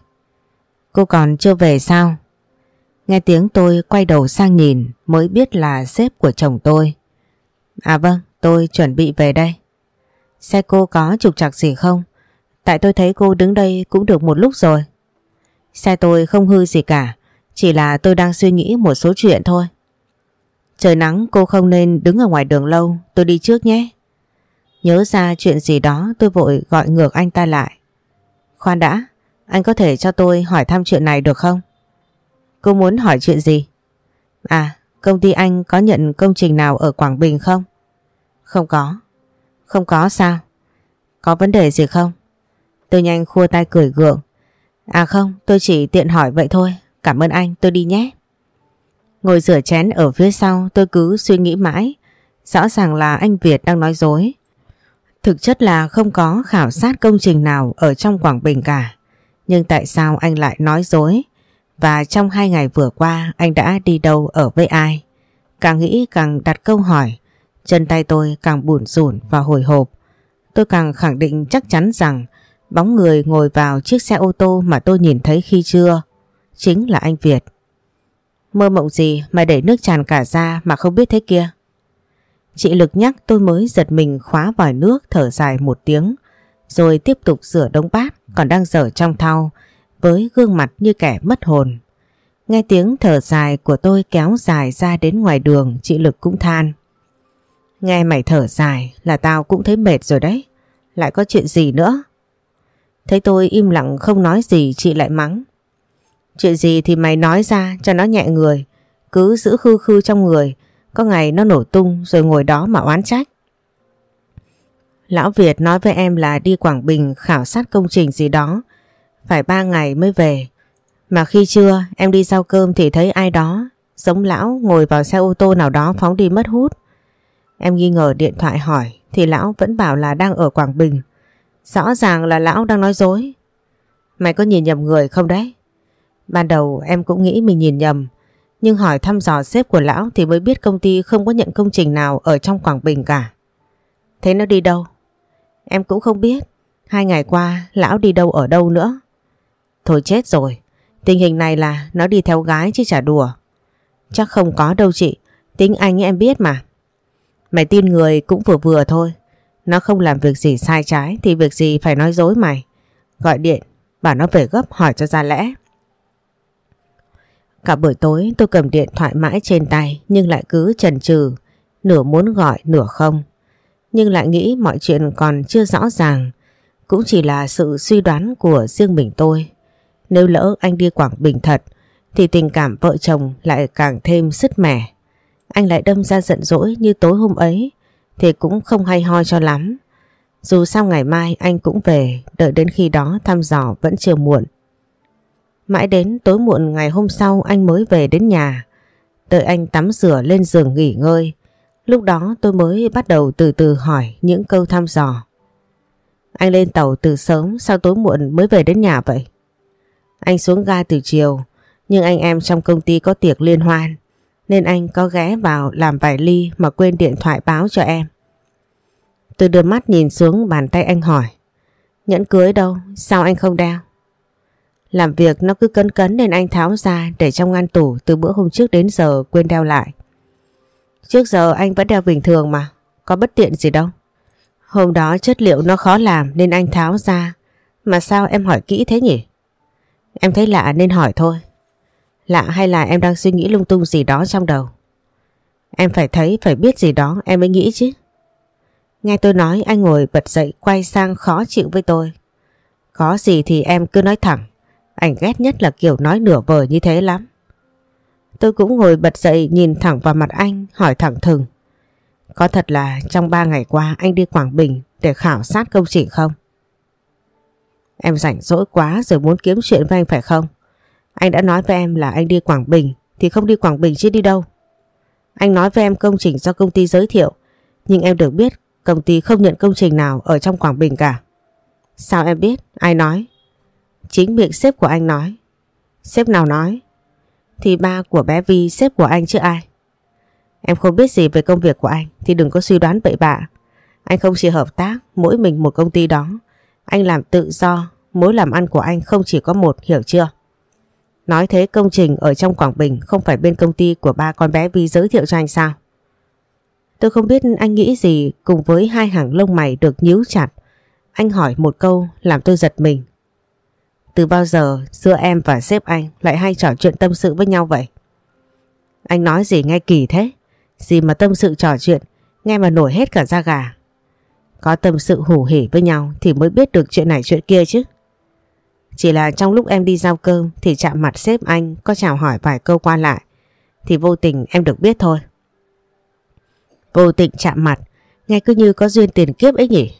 Cô còn chưa về sao? Nghe tiếng tôi quay đầu sang nhìn mới biết là sếp của chồng tôi. À vâng, tôi chuẩn bị về đây. Xe cô có trục trặc gì không? Tại tôi thấy cô đứng đây cũng được một lúc rồi. Xe tôi không hư gì cả, chỉ là tôi đang suy nghĩ một số chuyện thôi. Trời nắng cô không nên đứng ở ngoài đường lâu, tôi đi trước nhé. Nhớ ra chuyện gì đó tôi vội gọi ngược anh ta lại. Khoan đã, anh có thể cho tôi hỏi thăm chuyện này được không? Cô muốn hỏi chuyện gì? À, công ty anh có nhận công trình nào ở Quảng Bình không? Không có. Không có sao? Có vấn đề gì không? Tôi nhanh khua tay cười gượng. À không, tôi chỉ tiện hỏi vậy thôi. Cảm ơn anh, tôi đi nhé. Ngồi rửa chén ở phía sau tôi cứ suy nghĩ mãi. Rõ ràng là anh Việt đang nói dối. Thực chất là không có khảo sát công trình nào ở trong Quảng Bình cả. Nhưng tại sao anh lại nói dối? Và trong hai ngày vừa qua, anh đã đi đâu ở với ai? Càng nghĩ càng đặt câu hỏi. Chân tay tôi càng buồn rủn và hồi hộp. Tôi càng khẳng định chắc chắn rằng bóng người ngồi vào chiếc xe ô tô mà tôi nhìn thấy khi trưa chính là anh Việt. Mơ mộng gì mà để nước tràn cả ra mà không biết thế kia? Chị Lực nhắc tôi mới giật mình khóa vòi nước, thở dài một tiếng, rồi tiếp tục rửa đống bát còn đang dở trong thau với gương mặt như kẻ mất hồn. Nghe tiếng thở dài của tôi kéo dài ra đến ngoài đường, chị Lực cũng than. Nghe mày thở dài là tao cũng thấy mệt rồi đấy. Lại có chuyện gì nữa? Thấy tôi im lặng không nói gì, chị lại mắng. Chuyện gì thì mày nói ra cho nó nhẹ người. Cứ giữ khư khư trong người. Có ngày nó nổ tung rồi ngồi đó mà oán trách. Lão Việt nói với em là đi Quảng Bình khảo sát công trình gì đó. Phải ba ngày mới về. Mà khi trưa, em đi giao cơm thì thấy ai đó, giống lão, ngồi vào xe ô tô nào đó phóng đi mất hút. Em nghi ngờ điện thoại hỏi, thì lão vẫn bảo là đang ở Quảng Bình. Rõ ràng là lão đang nói dối. Mày có nhìn nhầm người không đấy? Ban đầu em cũng nghĩ mình nhìn nhầm. Nhưng hỏi thăm dò sếp của lão thì mới biết công ty không có nhận công trình nào ở trong Quảng Bình cả. Thế nó đi đâu? Em cũng không biết. Hai ngày qua lão đi đâu ở đâu nữa. Thôi chết rồi. Tình hình này là nó đi theo gái chứ chả đùa. Chắc không có đâu chị. Tính anh em biết mà. Mày tin người cũng vừa vừa thôi. Nó không làm việc gì sai trái thì việc gì phải nói dối mày. Gọi điện, bảo nó về gấp hỏi cho ra lẽ. Cả buổi tối tôi cầm điện thoại mãi trên tay nhưng lại cứ chần chừ, nửa muốn gọi nửa không. Nhưng lại nghĩ mọi chuyện còn chưa rõ ràng, cũng chỉ là sự suy đoán của riêng mình tôi. Nếu lỡ anh đi Quảng Bình thật thì tình cảm vợ chồng lại càng thêm sứt mẻ. Anh lại đâm ra giận dỗi như tối hôm ấy thì cũng không hay ho cho lắm. Dù sao ngày mai anh cũng về, đợi đến khi đó thăm dò vẫn chưa muộn. Mãi đến tối muộn ngày hôm sau anh mới về đến nhà. Đợi anh tắm rửa lên giường nghỉ ngơi. Lúc đó tôi mới bắt đầu từ từ hỏi những câu thăm dò. Anh lên tàu từ sớm sao tối muộn mới về đến nhà vậy? Anh xuống ga từ chiều, nhưng anh em trong công ty có tiệc liên hoan, nên anh có ghé vào làm vài ly mà quên điện thoại báo cho em. Tôi đưa mắt nhìn xuống bàn tay anh hỏi, Nhẫn cưới đâu? Sao anh không đeo? Làm việc nó cứ cấn cấn nên anh tháo ra để trong ngăn tủ từ bữa hôm trước đến giờ quên đeo lại. Trước giờ anh vẫn đeo bình thường mà, có bất tiện gì đâu. Hôm đó chất liệu nó khó làm nên anh tháo ra. Mà sao em hỏi kỹ thế nhỉ? Em thấy lạ nên hỏi thôi. Lạ hay là em đang suy nghĩ lung tung gì đó trong đầu? Em phải thấy, phải biết gì đó em mới nghĩ chứ. Nghe tôi nói anh ngồi bật dậy quay sang khó chịu với tôi. Có gì thì em cứ nói thẳng. Anh ghét nhất là kiểu nói nửa vời như thế lắm. Tôi cũng ngồi bật dậy nhìn thẳng vào mặt anh hỏi thẳng thừng. Có thật là trong ba ngày qua anh đi Quảng Bình để khảo sát công trình không? Em rảnh rỗi quá rồi muốn kiếm chuyện với anh phải không? Anh đã nói với em là anh đi Quảng Bình thì không đi Quảng Bình chứ đi đâu? Anh nói với em công trình do công ty giới thiệu, nhưng em được biết công ty không nhận công trình nào ở trong Quảng Bình cả. Sao em biết? Ai nói? Chính miệng sếp của anh nói. Sếp nào nói? Thì ba của bé Vi sếp của anh chứ ai. Em không biết gì về công việc của anh thì đừng có suy đoán bậy bạ. Anh không chỉ hợp tác mỗi mình một công ty đó. Anh làm tự do, mối làm ăn của anh không chỉ có một, hiểu chưa? Nói thế công trình ở trong Quảng Bình không phải bên công ty của ba con bé Vi giới thiệu cho anh sao? Tôi không biết anh nghĩ gì cùng với hai hàng lông mày được nhíu chặt. Anh hỏi một câu làm tôi giật mình. Từ bao giờ giữa em và sếp anh lại hay trò chuyện tâm sự với nhau vậy? Anh nói gì nghe kỳ thế? Gì mà tâm sự trò chuyện, nghe mà nổi hết cả da gà. Có tâm sự hủ hỉ với nhau thì mới biết được chuyện này chuyện kia chứ. Chỉ là trong lúc em đi giao cơm thì chạm mặt sếp anh có chào hỏi vài câu qua lại. Thì vô tình em được biết thôi. Vô tình chạm mặt, nghe cứ như có duyên tiền kiếp ấy nhỉ.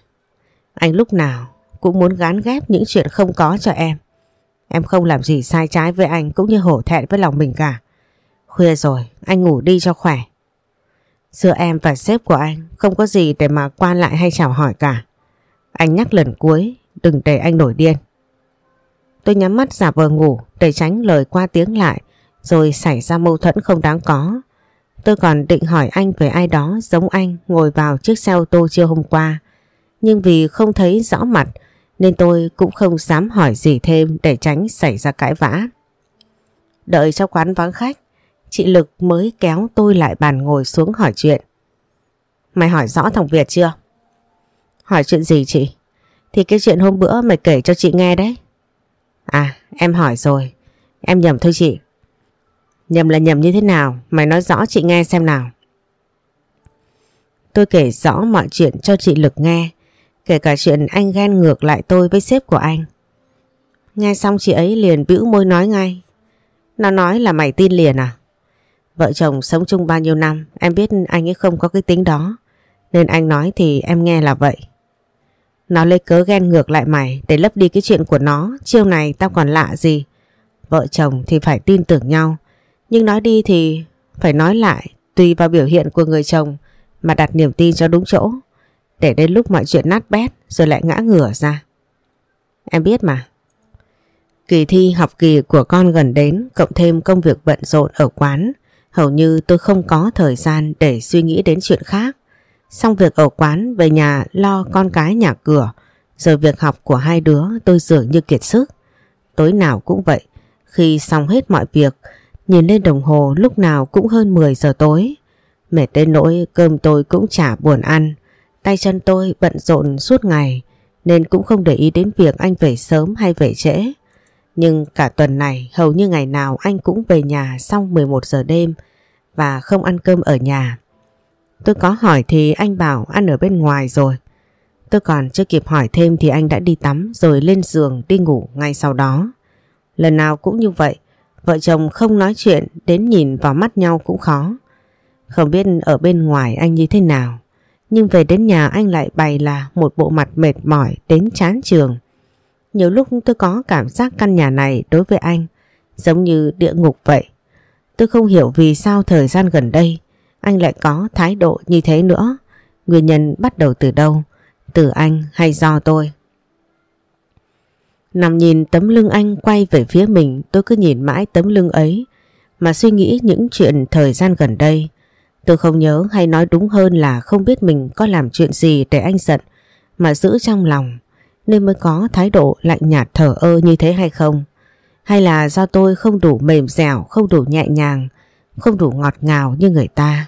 Anh lúc nào cũng muốn gán ghép những chuyện không có cho em. Em không làm gì sai trái với anh cũng như hổ thẹn với lòng mình cả. Khuya rồi, anh ngủ đi cho khỏe. Giữa em và sếp của anh không có gì để mà quan lại hay chào hỏi cả. Anh nhắc lần cuối, đừng để anh nổi điên. Tôi nhắm mắt giả vờ ngủ để tránh lời qua tiếng lại rồi xảy ra mâu thuẫn không đáng có. Tôi còn định hỏi anh về ai đó giống anh ngồi vào chiếc xe ô tô trưa hôm qua. Nhưng vì không thấy rõ mặt nên tôi cũng không dám hỏi gì thêm để tránh xảy ra cãi vã. Đợi trong quán vắng khách, chị Lực mới kéo tôi lại bàn ngồi xuống hỏi chuyện. Mày hỏi rõ thằng Việt chưa? Hỏi chuyện gì chị? Thì cái chuyện hôm bữa mày kể cho chị nghe đấy. À em hỏi rồi Em nhầm thôi chị Nhầm là nhầm như thế nào Mày nói rõ chị nghe xem nào Tôi kể rõ mọi chuyện cho chị Lực nghe Kể cả chuyện anh ghen ngược lại tôi với sếp của anh Nghe xong chị ấy liền bĩu môi nói ngay Nó nói là mày tin liền à Vợ chồng sống chung bao nhiêu năm, Em biết anh ấy không có cái tính đó Nên anh nói thì em nghe là vậy nó lấy cớ ghen ngược lại mày để lấp đi cái chuyện của nó. Chiêu này tao còn lạ gì. Vợ chồng thì phải tin tưởng nhau. Nhưng nói đi thì phải nói lại tùy vào biểu hiện của người chồng mà đặt niềm tin cho đúng chỗ. Để đến lúc mọi chuyện nát bét, rồi lại ngã ngửa ra. Em biết mà. Kỳ thi học kỳ của con gần đến, cộng thêm công việc bận rộn ở quán. Hầu như tôi không có thời gian để suy nghĩ đến chuyện khác. Xong việc ở quán, về nhà lo con cái nhà cửa, Rồi việc học của hai đứa tôi dường như kiệt sức Tối nào cũng vậy, Khi xong hết mọi việc, Nhìn lên đồng hồ lúc nào cũng hơn 10 giờ tối Mệt đến nỗi cơm tôi cũng chả buồn ăn Tay chân tôi bận rộn suốt ngày Nên cũng không để ý đến việc anh về sớm hay về trễ Nhưng cả tuần này hầu như ngày nào anh cũng về nhà sau 11 giờ đêm Và không ăn cơm ở nhà Tôi có hỏi thì anh bảo ăn ở bên ngoài rồi. Tôi còn chưa kịp hỏi thêm thì anh đã đi tắm rồi lên giường đi ngủ ngay sau đó. Lần nào cũng như vậy, vợ chồng không nói chuyện đến nhìn vào mắt nhau cũng khó. Không biết ở bên ngoài anh như thế nào, nhưng về đến nhà anh lại bày là một bộ mặt mệt mỏi đến chán trường. Nhiều lúc tôi có cảm giác căn nhà này đối với anh giống như địa ngục vậy. Tôi không hiểu vì sao thời gian gần đây anh lại có thái độ như thế nữa. Nguyên nhân bắt đầu từ đâu? Từ anh hay do tôi? Nằm nhìn tấm lưng anh quay về phía mình, tôi cứ nhìn mãi tấm lưng ấy mà suy nghĩ những chuyện thời gian gần đây. Tôi không nhớ hay nói đúng hơn là không biết mình có làm chuyện gì để anh giận mà giữ trong lòng nên mới có thái độ lạnh nhạt thở ơ như thế hay không? Hay là do tôi không đủ mềm dẻo, không đủ nhẹ nhàng, không đủ ngọt ngào như người ta?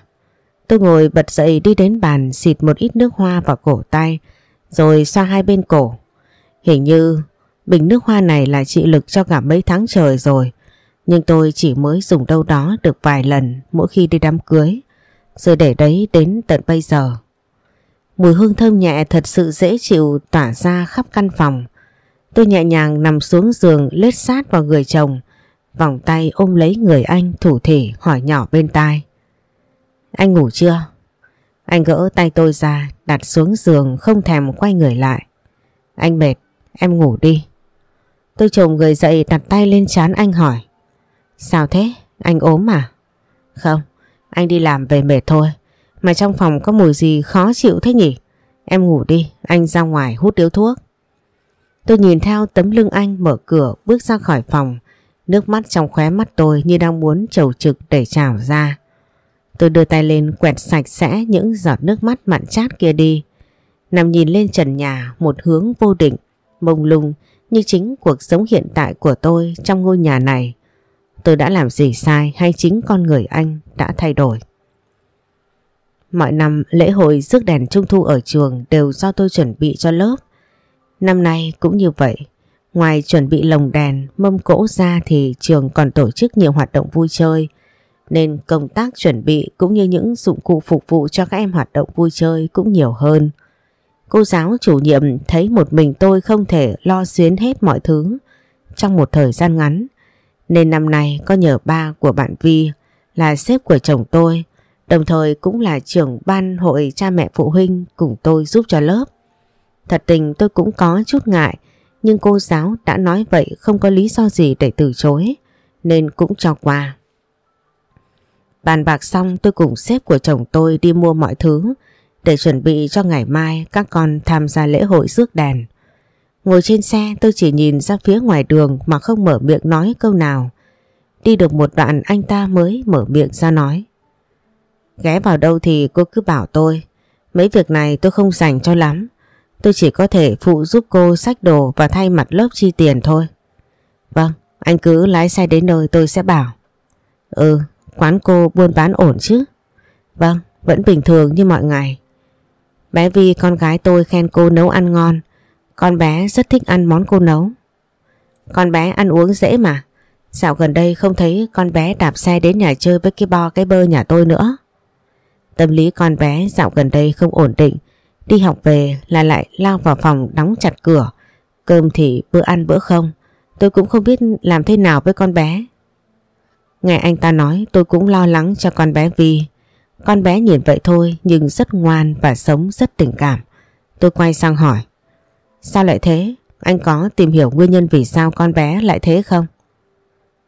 Tôi ngồi bật dậy đi đến bàn xịt một ít nước hoa vào cổ tay rồi xoa hai bên cổ. Hình như bình nước hoa này là trị lực cho cả mấy tháng trời rồi. Nhưng tôi chỉ mới dùng đâu đó được vài lần mỗi khi đi đám cưới. Rồi để đấy đến tận bây giờ. Mùi hương thơm nhẹ thật sự dễ chịu tỏa ra khắp căn phòng. Tôi nhẹ nhàng nằm xuống giường lết sát vào người chồng. Vòng tay ôm lấy người anh thủ thỉ hỏi nhỏ bên tai. Anh ngủ chưa? Anh gỡ tay tôi ra, đặt xuống giường không thèm quay người lại. Anh mệt, em ngủ đi. Tôi chồng người dậy đặt tay lên chán anh hỏi. Sao thế? Anh ốm à? Không, anh đi làm về mệt thôi. Mà trong phòng có mùi gì khó chịu thế nhỉ? Em ngủ đi, anh ra ngoài hút điếu thuốc. Tôi nhìn theo tấm lưng anh mở cửa bước ra khỏi phòng. Nước mắt trong khóe mắt tôi như đang muốn trầu trực để trào ra. Tôi đưa tay lên quẹt sạch sẽ những giọt nước mắt mặn chát kia đi. Nằm nhìn lên trần nhà một hướng vô định, mông lung như chính cuộc sống hiện tại của tôi trong ngôi nhà này. Tôi đã làm gì sai hay chính con người anh đã thay đổi? Mọi năm lễ hội rước đèn trung thu ở trường đều do tôi chuẩn bị cho lớp. Năm nay cũng như vậy. Ngoài chuẩn bị lồng đèn, mâm cỗ ra thì trường còn tổ chức nhiều hoạt động vui chơi. Nên công tác chuẩn bị cũng như những dụng cụ phục vụ cho các em hoạt động vui chơi cũng nhiều hơn. Cô giáo chủ nhiệm thấy một mình tôi không thể lo xuyến hết mọi thứ trong một thời gian ngắn. Nên năm nay có nhờ ba của bạn Vi là sếp của chồng tôi, đồng thời cũng là trưởng ban hội cha mẹ phụ huynh cùng tôi giúp cho lớp. Thật tình tôi cũng có chút ngại, nhưng cô giáo đã nói vậy không có lý do gì để từ chối, nên cũng cho qua. Bàn bạc xong tôi cùng sếp của chồng tôi đi mua mọi thứ để chuẩn bị cho ngày mai các con tham gia lễ hội rước đèn. Ngồi trên xe tôi chỉ nhìn ra phía ngoài đường mà không mở miệng nói câu nào. Đi được một đoạn anh ta mới mở miệng ra nói. Ghé vào đâu thì cô cứ bảo tôi. Mấy việc này tôi không dành cho lắm. Tôi chỉ có thể phụ giúp cô sách đồ và thay mặt lớp chi tiền thôi. Vâng, anh cứ lái xe đến nơi tôi sẽ bảo. Ừ, quán cô buôn bán ổn chứ? Vâng, vẫn bình thường như mọi ngày. Bé Vi con gái tôi khen cô nấu ăn ngon. Con bé rất thích ăn món cô nấu. Con bé ăn uống dễ mà. Dạo gần đây không thấy con bé đạp xe đến nhà chơi với cái bo, cái bơ nhà tôi nữa. Tâm lý con bé dạo gần đây không ổn định. Đi học về là lại lao vào phòng đóng chặt cửa. Cơm thì bữa ăn bữa không. Tôi cũng không biết làm thế nào với con bé. Nghe anh ta nói, tôi cũng lo lắng cho con bé Vi. Con bé nhìn vậy thôi, nhưng rất ngoan và sống rất tình cảm. Tôi quay sang hỏi. Sao lại thế? Anh có tìm hiểu nguyên nhân vì sao con bé lại thế không?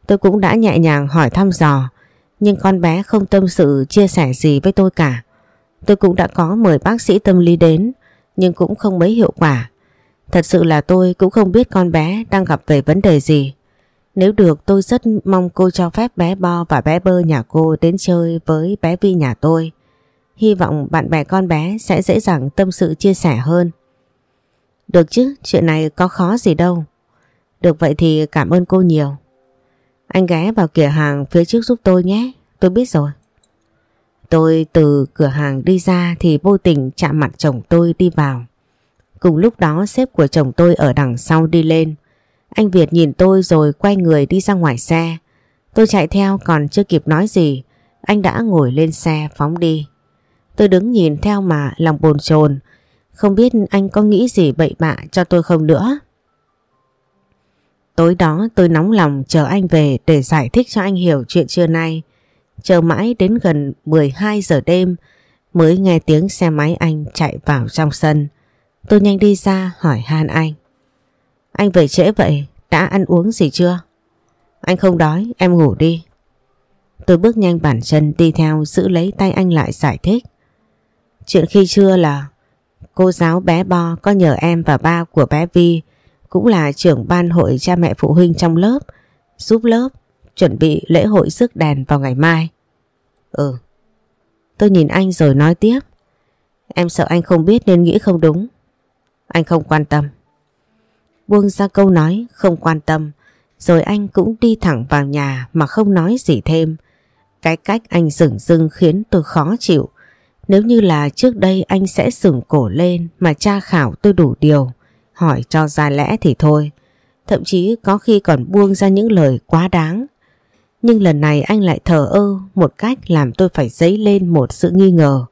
Tôi cũng đã nhẹ nhàng hỏi thăm dò nhưng con bé không tâm sự chia sẻ gì với tôi cả. Tôi cũng đã có mời bác sĩ tâm lý đến nhưng cũng không mấy hiệu quả. Thật sự là tôi cũng không biết con bé đang gặp về vấn đề gì. Nếu được tôi rất mong cô cho phép bé Bo và bé Bơ nhà cô đến chơi với bé Vi nhà tôi. Hy vọng bạn bè con bé sẽ dễ dàng tâm sự chia sẻ hơn. Được chứ, chuyện này có khó gì đâu. Được vậy thì cảm ơn cô nhiều. Anh ghé vào cửa hàng phía trước giúp tôi nhé, tôi biết rồi. Tôi từ cửa hàng đi ra thì vô tình chạm mặt chồng tôi đi vào. Cùng lúc đó sếp của chồng tôi ở đằng sau đi lên. Anh Việt nhìn tôi rồi quay người đi ra ngoài xe. Tôi chạy theo còn chưa kịp nói gì, anh đã ngồi lên xe phóng đi. Tôi đứng nhìn theo mà lòng bồn chồn, không biết anh có nghĩ gì bậy bạ cho tôi không nữa. Tối đó tôi nóng lòng chờ anh về để giải thích cho anh hiểu chuyện trưa nay. Chờ mãi đến gần 12 giờ đêm mới nghe tiếng xe máy anh chạy vào trong sân. Tôi nhanh đi ra hỏi han anh. Anh về trễ vậy, đã ăn uống gì chưa? Anh không đói, em ngủ đi. Tôi bước nhanh bản chân đi theo giữ lấy tay anh lại giải thích. Chuyện khi trưa là cô giáo bé Bo có nhờ em và ba của bé Vi cũng là trưởng ban hội cha mẹ phụ huynh trong lớp giúp lớp chuẩn bị lễ hội rước đèn vào ngày mai. Ừ. Tôi nhìn anh rồi nói tiếp. Em sợ anh không biết nên nghĩ không đúng. Anh không quan tâm. Buông ra câu nói không quan tâm. Rồi anh cũng đi thẳng vào nhà mà không nói gì thêm. Cái cách anh dừng dưng khiến tôi khó chịu. Nếu như là trước đây anh sẽ sừng cổ lên mà tra khảo tôi đủ điều, hỏi cho ra lẽ thì thôi. Thậm chí có khi còn buông ra những lời quá đáng. Nhưng lần này anh lại thờ ơ một cách làm tôi phải dấy lên một sự nghi ngờ.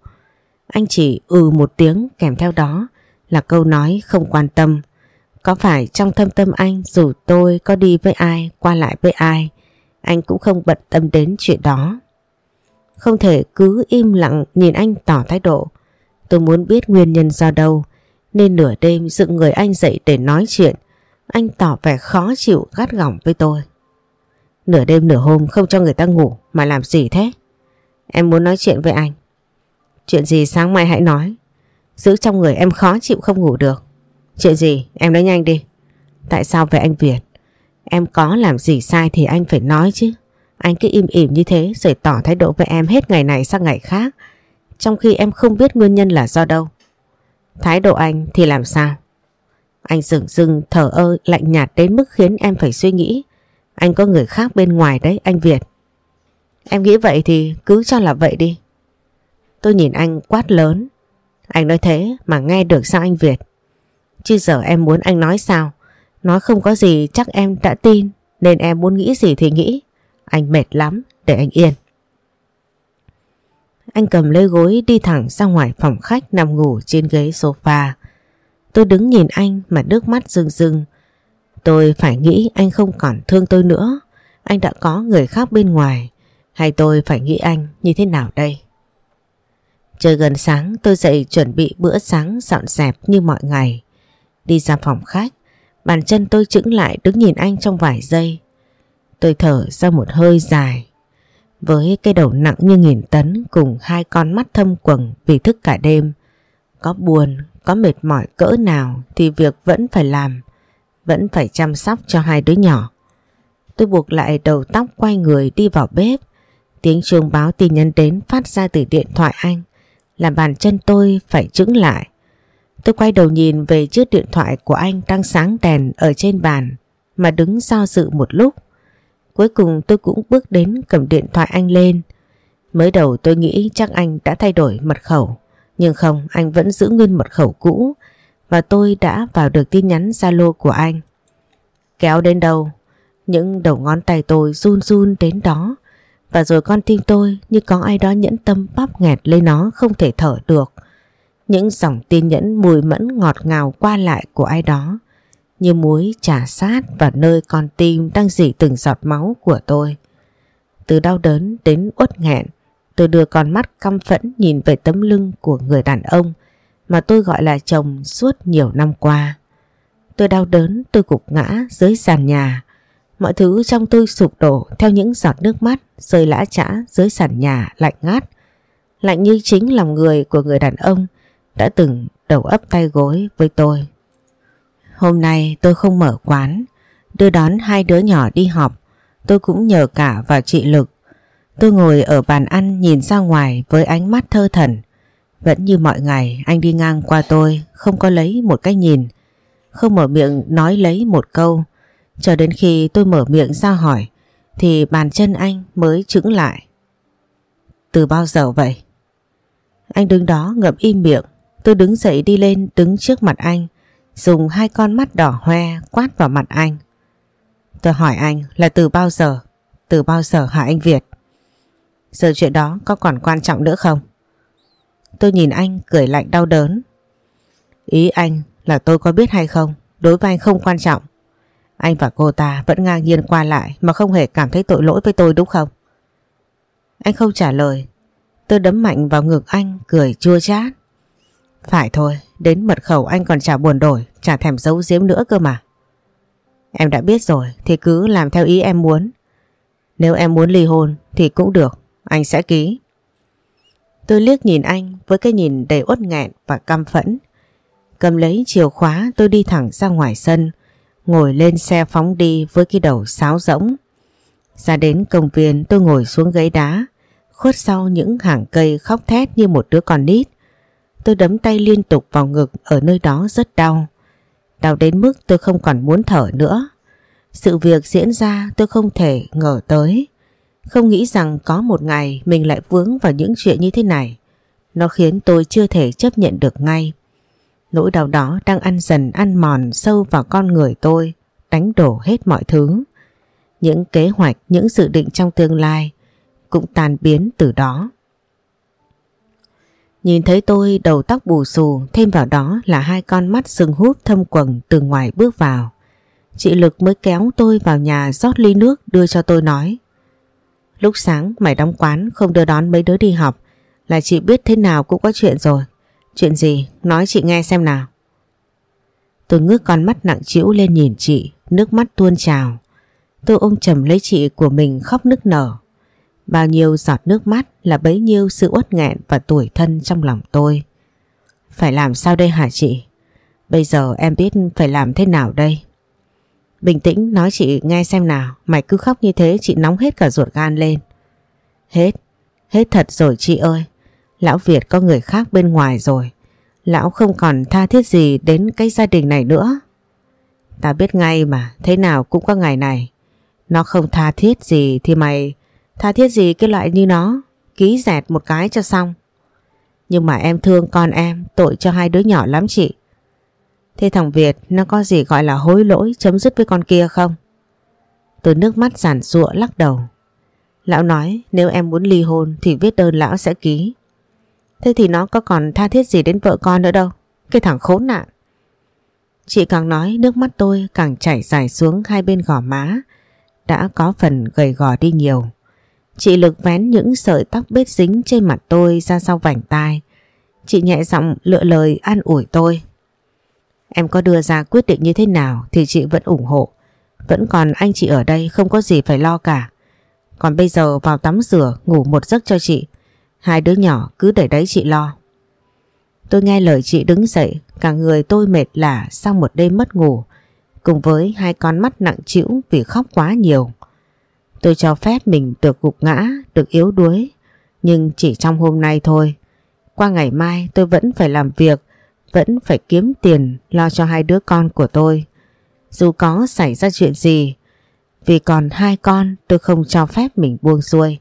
Anh chỉ ừ một tiếng kèm theo đó là câu nói không quan tâm. Có phải trong thâm tâm anh dù tôi có đi với ai, qua lại với ai, anh cũng không bận tâm đến chuyện đó. Không thể cứ im lặng nhìn anh tỏ thái độ. Tôi muốn biết nguyên nhân do đâu, nên nửa đêm dựng người anh dậy để nói chuyện. Anh tỏ vẻ khó chịu, gắt gỏng với tôi. Nửa đêm nửa hôm không cho người ta ngủ, mà làm gì thế? Em muốn nói chuyện với anh. Chuyện gì sáng mai hãy nói. Giữ trong người em khó chịu không ngủ được. Chuyện gì? Em nói nhanh đi. Tại sao về anh Việt? Em có làm gì sai thì anh phải nói chứ. Anh cứ im ỉm như thế rồi tỏ thái độ với em hết ngày này sang ngày khác. Trong khi em không biết nguyên nhân là do đâu. Thái độ anh thì làm sao? Anh dừng dừng thở ơ lạnh nhạt đến mức khiến em phải suy nghĩ. Anh có người khác bên ngoài đấy anh Việt. Em nghĩ vậy thì cứ cho là vậy đi. Tôi nhìn anh quát lớn. Anh nói thế mà nghe được sao anh Việt? Chứ giờ em muốn anh nói sao? Nói không có gì chắc em đã tin nên em muốn nghĩ gì thì nghĩ. Anh mệt lắm, để anh yên. Anh cầm lấy gối đi thẳng ra ngoài phòng khách nằm ngủ trên ghế sofa. Tôi đứng nhìn anh mà nước mắt rưng rưng. Tôi phải nghĩ anh không còn thương tôi nữa. Anh đã có người khác bên ngoài. Hay tôi phải nghĩ anh như thế nào đây? Trời gần sáng tôi dậy chuẩn bị bữa sáng dọn dẹp như mọi ngày. Đi ra phòng khách, bàn chân tôi chững lại đứng nhìn anh trong vài giây. Tôi thở ra một hơi dài. Với cái đầu nặng như nghìn tấn cùng hai con mắt thâm quầng vì thức cả đêm. Có buồn, có mệt mỏi cỡ nào thì việc vẫn phải làm, vẫn phải chăm sóc cho hai đứa nhỏ. Tôi buộc lại đầu tóc quay người đi vào bếp. Tiếng chuông báo tin nhắn đến phát ra từ điện thoại anh, làm bàn chân tôi phải chững lại. Tôi quay đầu nhìn về chiếc điện thoại của anh đang sáng đèn ở trên bàn mà đứng do dự một lúc. Cuối cùng tôi cũng bước đến cầm điện thoại anh lên. Mới đầu tôi nghĩ chắc anh đã thay đổi mật khẩu. Nhưng không, anh vẫn giữ nguyên mật khẩu cũ và tôi đã vào được tin nhắn Zalo của anh. Kéo đến đâu, những đầu ngón tay tôi run run đến đó và rồi con tim tôi như có ai đó nhẫn tâm bóp nghẹt lấy nó không thể thở được. Những dòng tin nhẫn mùi mẫn ngọt ngào qua lại của ai đó như muối trả sát vào nơi con tim đang dỉ từng giọt máu của tôi. Từ đau đớn đến uất nghẹn, tôi đưa con mắt căm phẫn nhìn về tấm lưng của người đàn ông mà tôi gọi là chồng suốt nhiều năm qua. Tôi đau đớn, tôi gục ngã dưới sàn nhà. Mọi thứ trong tôi sụp đổ theo những giọt nước mắt rơi lã chã dưới sàn nhà lạnh ngát. Lạnh như chính lòng người của người đàn ông đã từng đầu ấp tay gối với tôi. Hôm nay tôi không mở quán, đưa đón hai đứa nhỏ đi học, tôi cũng nhờ cả vào chị Lực. Tôi ngồi ở bàn ăn nhìn ra ngoài với ánh mắt thơ thần. Vẫn như mọi ngày anh đi ngang qua tôi, không có lấy một cái nhìn, không mở miệng nói lấy một câu. Cho đến khi tôi mở miệng ra hỏi, thì bàn chân anh mới chững lại. Từ bao giờ vậy? Anh đứng đó ngậm im miệng, tôi đứng dậy đi lên đứng trước mặt anh, dùng hai con mắt đỏ hoe quát vào mặt anh. Tôi hỏi anh là từ bao giờ? Từ bao giờ hả anh Việt? Giờ chuyện đó có còn quan trọng nữa không? Tôi nhìn anh cười lạnh đau đớn. Ý anh là tôi có biết hay không? Đối với anh không quan trọng. Anh và cô ta vẫn ngang nhiên qua lại mà không hề cảm thấy tội lỗi với tôi đúng không? Anh không trả lời. Tôi đấm mạnh vào ngực anh cười chua chát. Phải thôi, đến mật khẩu anh còn chả buồn đổi, chả thèm giấu giếm nữa cơ mà. Em đã biết rồi thì cứ làm theo ý em muốn. Nếu em muốn ly hôn thì cũng được, anh sẽ ký. Tôi liếc nhìn anh với cái nhìn đầy uất nghẹn và căm phẫn. Cầm lấy chìa khóa tôi đi thẳng ra ngoài sân, ngồi lên xe phóng đi với cái đầu sáo rỗng. Ra đến công viên tôi ngồi xuống ghế đá, khuất sau những hàng cây khóc thét như một đứa con nít. Tôi đấm tay liên tục vào ngực ở nơi đó rất đau. Đau đến mức tôi không còn muốn thở nữa. Sự việc diễn ra tôi không thể ngờ tới. Không nghĩ rằng có một ngày mình lại vướng vào những chuyện như thế này. Nó khiến tôi chưa thể chấp nhận được ngay. Nỗi đau đó đang ăn dần ăn mòn sâu vào con người tôi, đánh đổ hết mọi thứ. Những kế hoạch, những dự định trong tương lai cũng tan biến từ đó. Nhìn thấy tôi đầu tóc bù xù, thêm vào đó là hai con mắt sừng húp thâm quầng từ ngoài bước vào. Chị Lực mới kéo tôi vào nhà rót ly nước đưa cho tôi nói. Lúc sáng mày đóng quán không đưa đón mấy đứa đi học là chị biết thế nào cũng có chuyện rồi. Chuyện gì? Nói chị nghe xem nào. Tôi ngước con mắt nặng trĩu lên nhìn chị, nước mắt tuôn trào. Tôi ôm chầm lấy chị của mình khóc nức nở. Bao nhiêu giọt nước mắt là bấy nhiêu sự uất nghẹn và tuổi thân trong lòng tôi. Phải làm sao đây hả chị? Bây giờ em biết phải làm thế nào đây? Bình tĩnh nói chị nghe xem nào, mày cứ khóc như thế chị nóng hết cả ruột gan lên. Hết, hết thật rồi chị ơi. Lão Việt có người khác bên ngoài rồi. Lão không còn tha thiết gì đến cái gia đình này nữa. Ta biết ngay mà, thế nào cũng có ngày này. Nó không tha thiết gì thì mày tha thiết gì cái loại như nó, ký dẹt một cái cho xong. Nhưng mà em thương con em, tội cho hai đứa nhỏ lắm chị. Thế thằng Việt nó có gì gọi là hối lỗi chấm dứt với con kia không? Tôi nước mắt giản rụa lắc đầu. Lão nói nếu em muốn ly hôn thì viết đơn lão sẽ ký. Thế thì nó có còn tha thiết gì đến vợ con nữa đâu. Cái thằng khốn nạn. Chị càng nói nước mắt tôi càng chảy dài xuống hai bên gò má. Đã có phần gầy gò đi nhiều. Chị lực vén những sợi tóc bết dính trên mặt tôi ra sau vành tai. Chị nhẹ giọng lựa lời an ủi tôi. Em có đưa ra quyết định như thế nào thì chị vẫn ủng hộ. Vẫn còn anh chị ở đây không có gì phải lo cả. Còn bây giờ vào tắm rửa ngủ một giấc cho chị. Hai đứa nhỏ cứ để đấy chị lo. Tôi nghe lời chị đứng dậy, cả người tôi mệt lả sau một đêm mất ngủ, cùng với hai con mắt nặng trĩu vì khóc quá nhiều. Tôi cho phép mình được gục ngã, được yếu đuối, nhưng chỉ trong hôm nay thôi. Qua ngày mai tôi vẫn phải làm việc, vẫn phải kiếm tiền lo cho hai đứa con của tôi. Dù có xảy ra chuyện gì, vì còn hai con tôi không cho phép mình buông xuôi.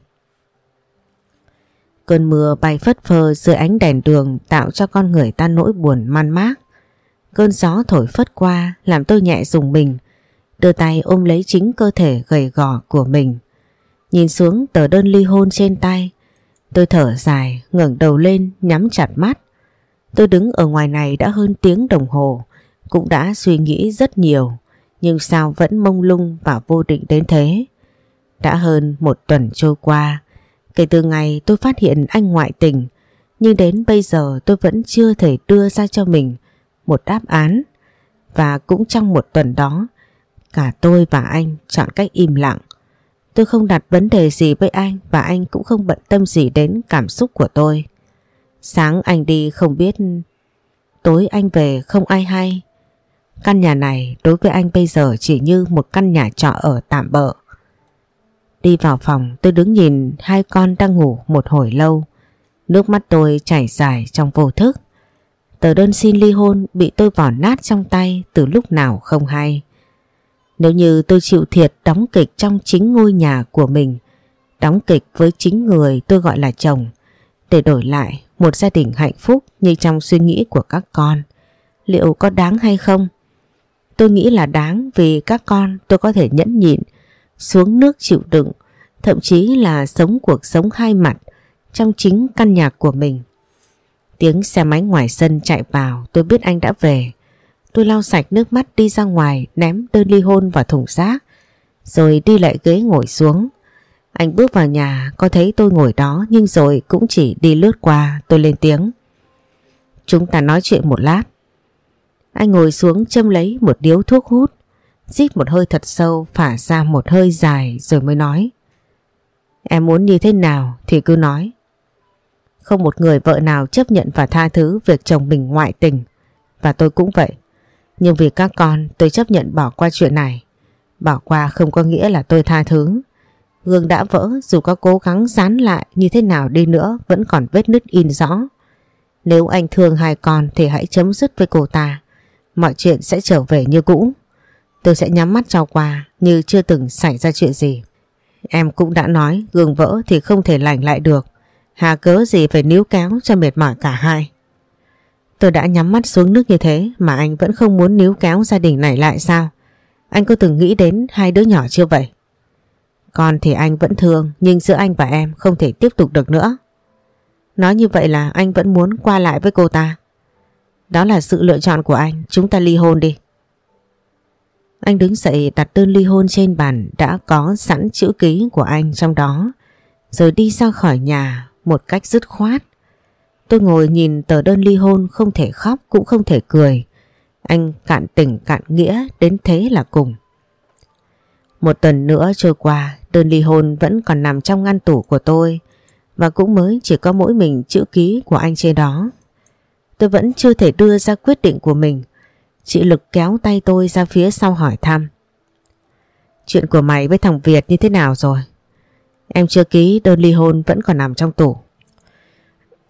Cơn mưa bay phất phơ dưới ánh đèn đường tạo cho con người ta nỗi buồn man mác. Cơn gió thổi phất qua làm tôi nhẹ dùng mình, đưa tay ôm lấy chính cơ thể gầy gò của mình. Nhìn xuống tờ đơn ly hôn trên tay, tôi thở dài, ngẩng đầu lên, nhắm chặt mắt. Tôi đứng ở ngoài này đã hơn tiếng đồng hồ, cũng đã suy nghĩ rất nhiều, nhưng sao vẫn mông lung và vô định đến thế. Đã hơn một tuần trôi qua, kể từ ngày tôi phát hiện anh ngoại tình, nhưng đến bây giờ tôi vẫn chưa thể đưa ra cho mình một đáp án. Và cũng trong một tuần đó, cả tôi và anh chọn cách im lặng. Tôi không đặt vấn đề gì với anh và anh cũng không bận tâm gì đến cảm xúc của tôi. Sáng anh đi không biết, tối anh về không ai hay. Căn nhà này đối với anh bây giờ chỉ như một căn nhà trọ ở tạm bợ. Đi vào phòng tôi đứng nhìn hai con đang ngủ một hồi lâu. Nước mắt tôi chảy dài trong vô thức. Tờ đơn xin ly hôn bị tôi vỏ nát trong tay từ lúc nào không hay. Nếu như tôi chịu thiệt đóng kịch trong chính ngôi nhà của mình, đóng kịch với chính người tôi gọi là chồng, để đổi lại một gia đình hạnh phúc như trong suy nghĩ của các con, liệu có đáng hay không? Tôi nghĩ là đáng vì các con tôi có thể nhẫn nhịn, xuống nước chịu đựng, thậm chí là sống cuộc sống hai mặt trong chính căn nhà của mình. Tiếng xe máy ngoài sân chạy vào tôi biết anh đã về. Tôi lau sạch nước mắt đi ra ngoài, ném đơn ly hôn vào thùng rác, rồi đi lại ghế ngồi xuống. Anh bước vào nhà, có thấy tôi ngồi đó, nhưng rồi cũng chỉ đi lướt qua, tôi lên tiếng. Chúng ta nói chuyện một lát. Anh ngồi xuống châm lấy một điếu thuốc hút, Rít một hơi thật sâu, phả ra một hơi dài rồi mới nói Em muốn như thế nào thì cứ nói Không một người vợ nào chấp nhận và tha thứ việc chồng mình ngoại tình, Và tôi cũng vậy nhưng vì các con, tôi chấp nhận bỏ qua chuyện này Bỏ qua không có nghĩa là tôi tha thứ Gương đã vỡ, dù có cố gắng dán lại như thế nào đi nữa, vẫn còn vết nứt in rõ. Nếu anh thương hai con thì hãy chấm dứt với cô ta. Mọi chuyện sẽ trở về như cũ. Tôi sẽ nhắm mắt cho qua, như chưa từng xảy ra chuyện gì. Em cũng đã nói, gương vỡ thì không thể lành lại được. Hà cớ gì phải níu kéo cho mệt mỏi cả hai. Tôi đã nhắm mắt xuống nước như thế mà anh vẫn không muốn níu kéo gia đình này lại sao? Anh có từng nghĩ đến hai đứa nhỏ chưa vậy? Con thì anh vẫn thương nhưng giữa anh và em không thể tiếp tục được nữa. Nói như vậy là anh vẫn muốn qua lại với cô ta. Đó là sự lựa chọn của anh, chúng ta ly hôn đi. Anh đứng dậy đặt đơn ly hôn trên bàn đã có sẵn chữ ký của anh trong đó, rồi đi ra khỏi nhà một cách dứt khoát. Tôi ngồi nhìn tờ đơn ly hôn, không thể khóc, cũng không thể cười. Anh cạn tình cạn nghĩa đến thế là cùng. Một tuần nữa trôi qua, đơn ly hôn vẫn còn nằm trong ngăn tủ của tôi, và cũng mới chỉ có mỗi mình chữ ký của anh trên đó. Tôi vẫn chưa thể đưa ra quyết định của mình. Chị Lực kéo tay tôi ra phía sau hỏi thăm. Chuyện của mày với thằng Việt như thế nào rồi? Em chưa ký, đơn ly hôn vẫn còn nằm trong tủ.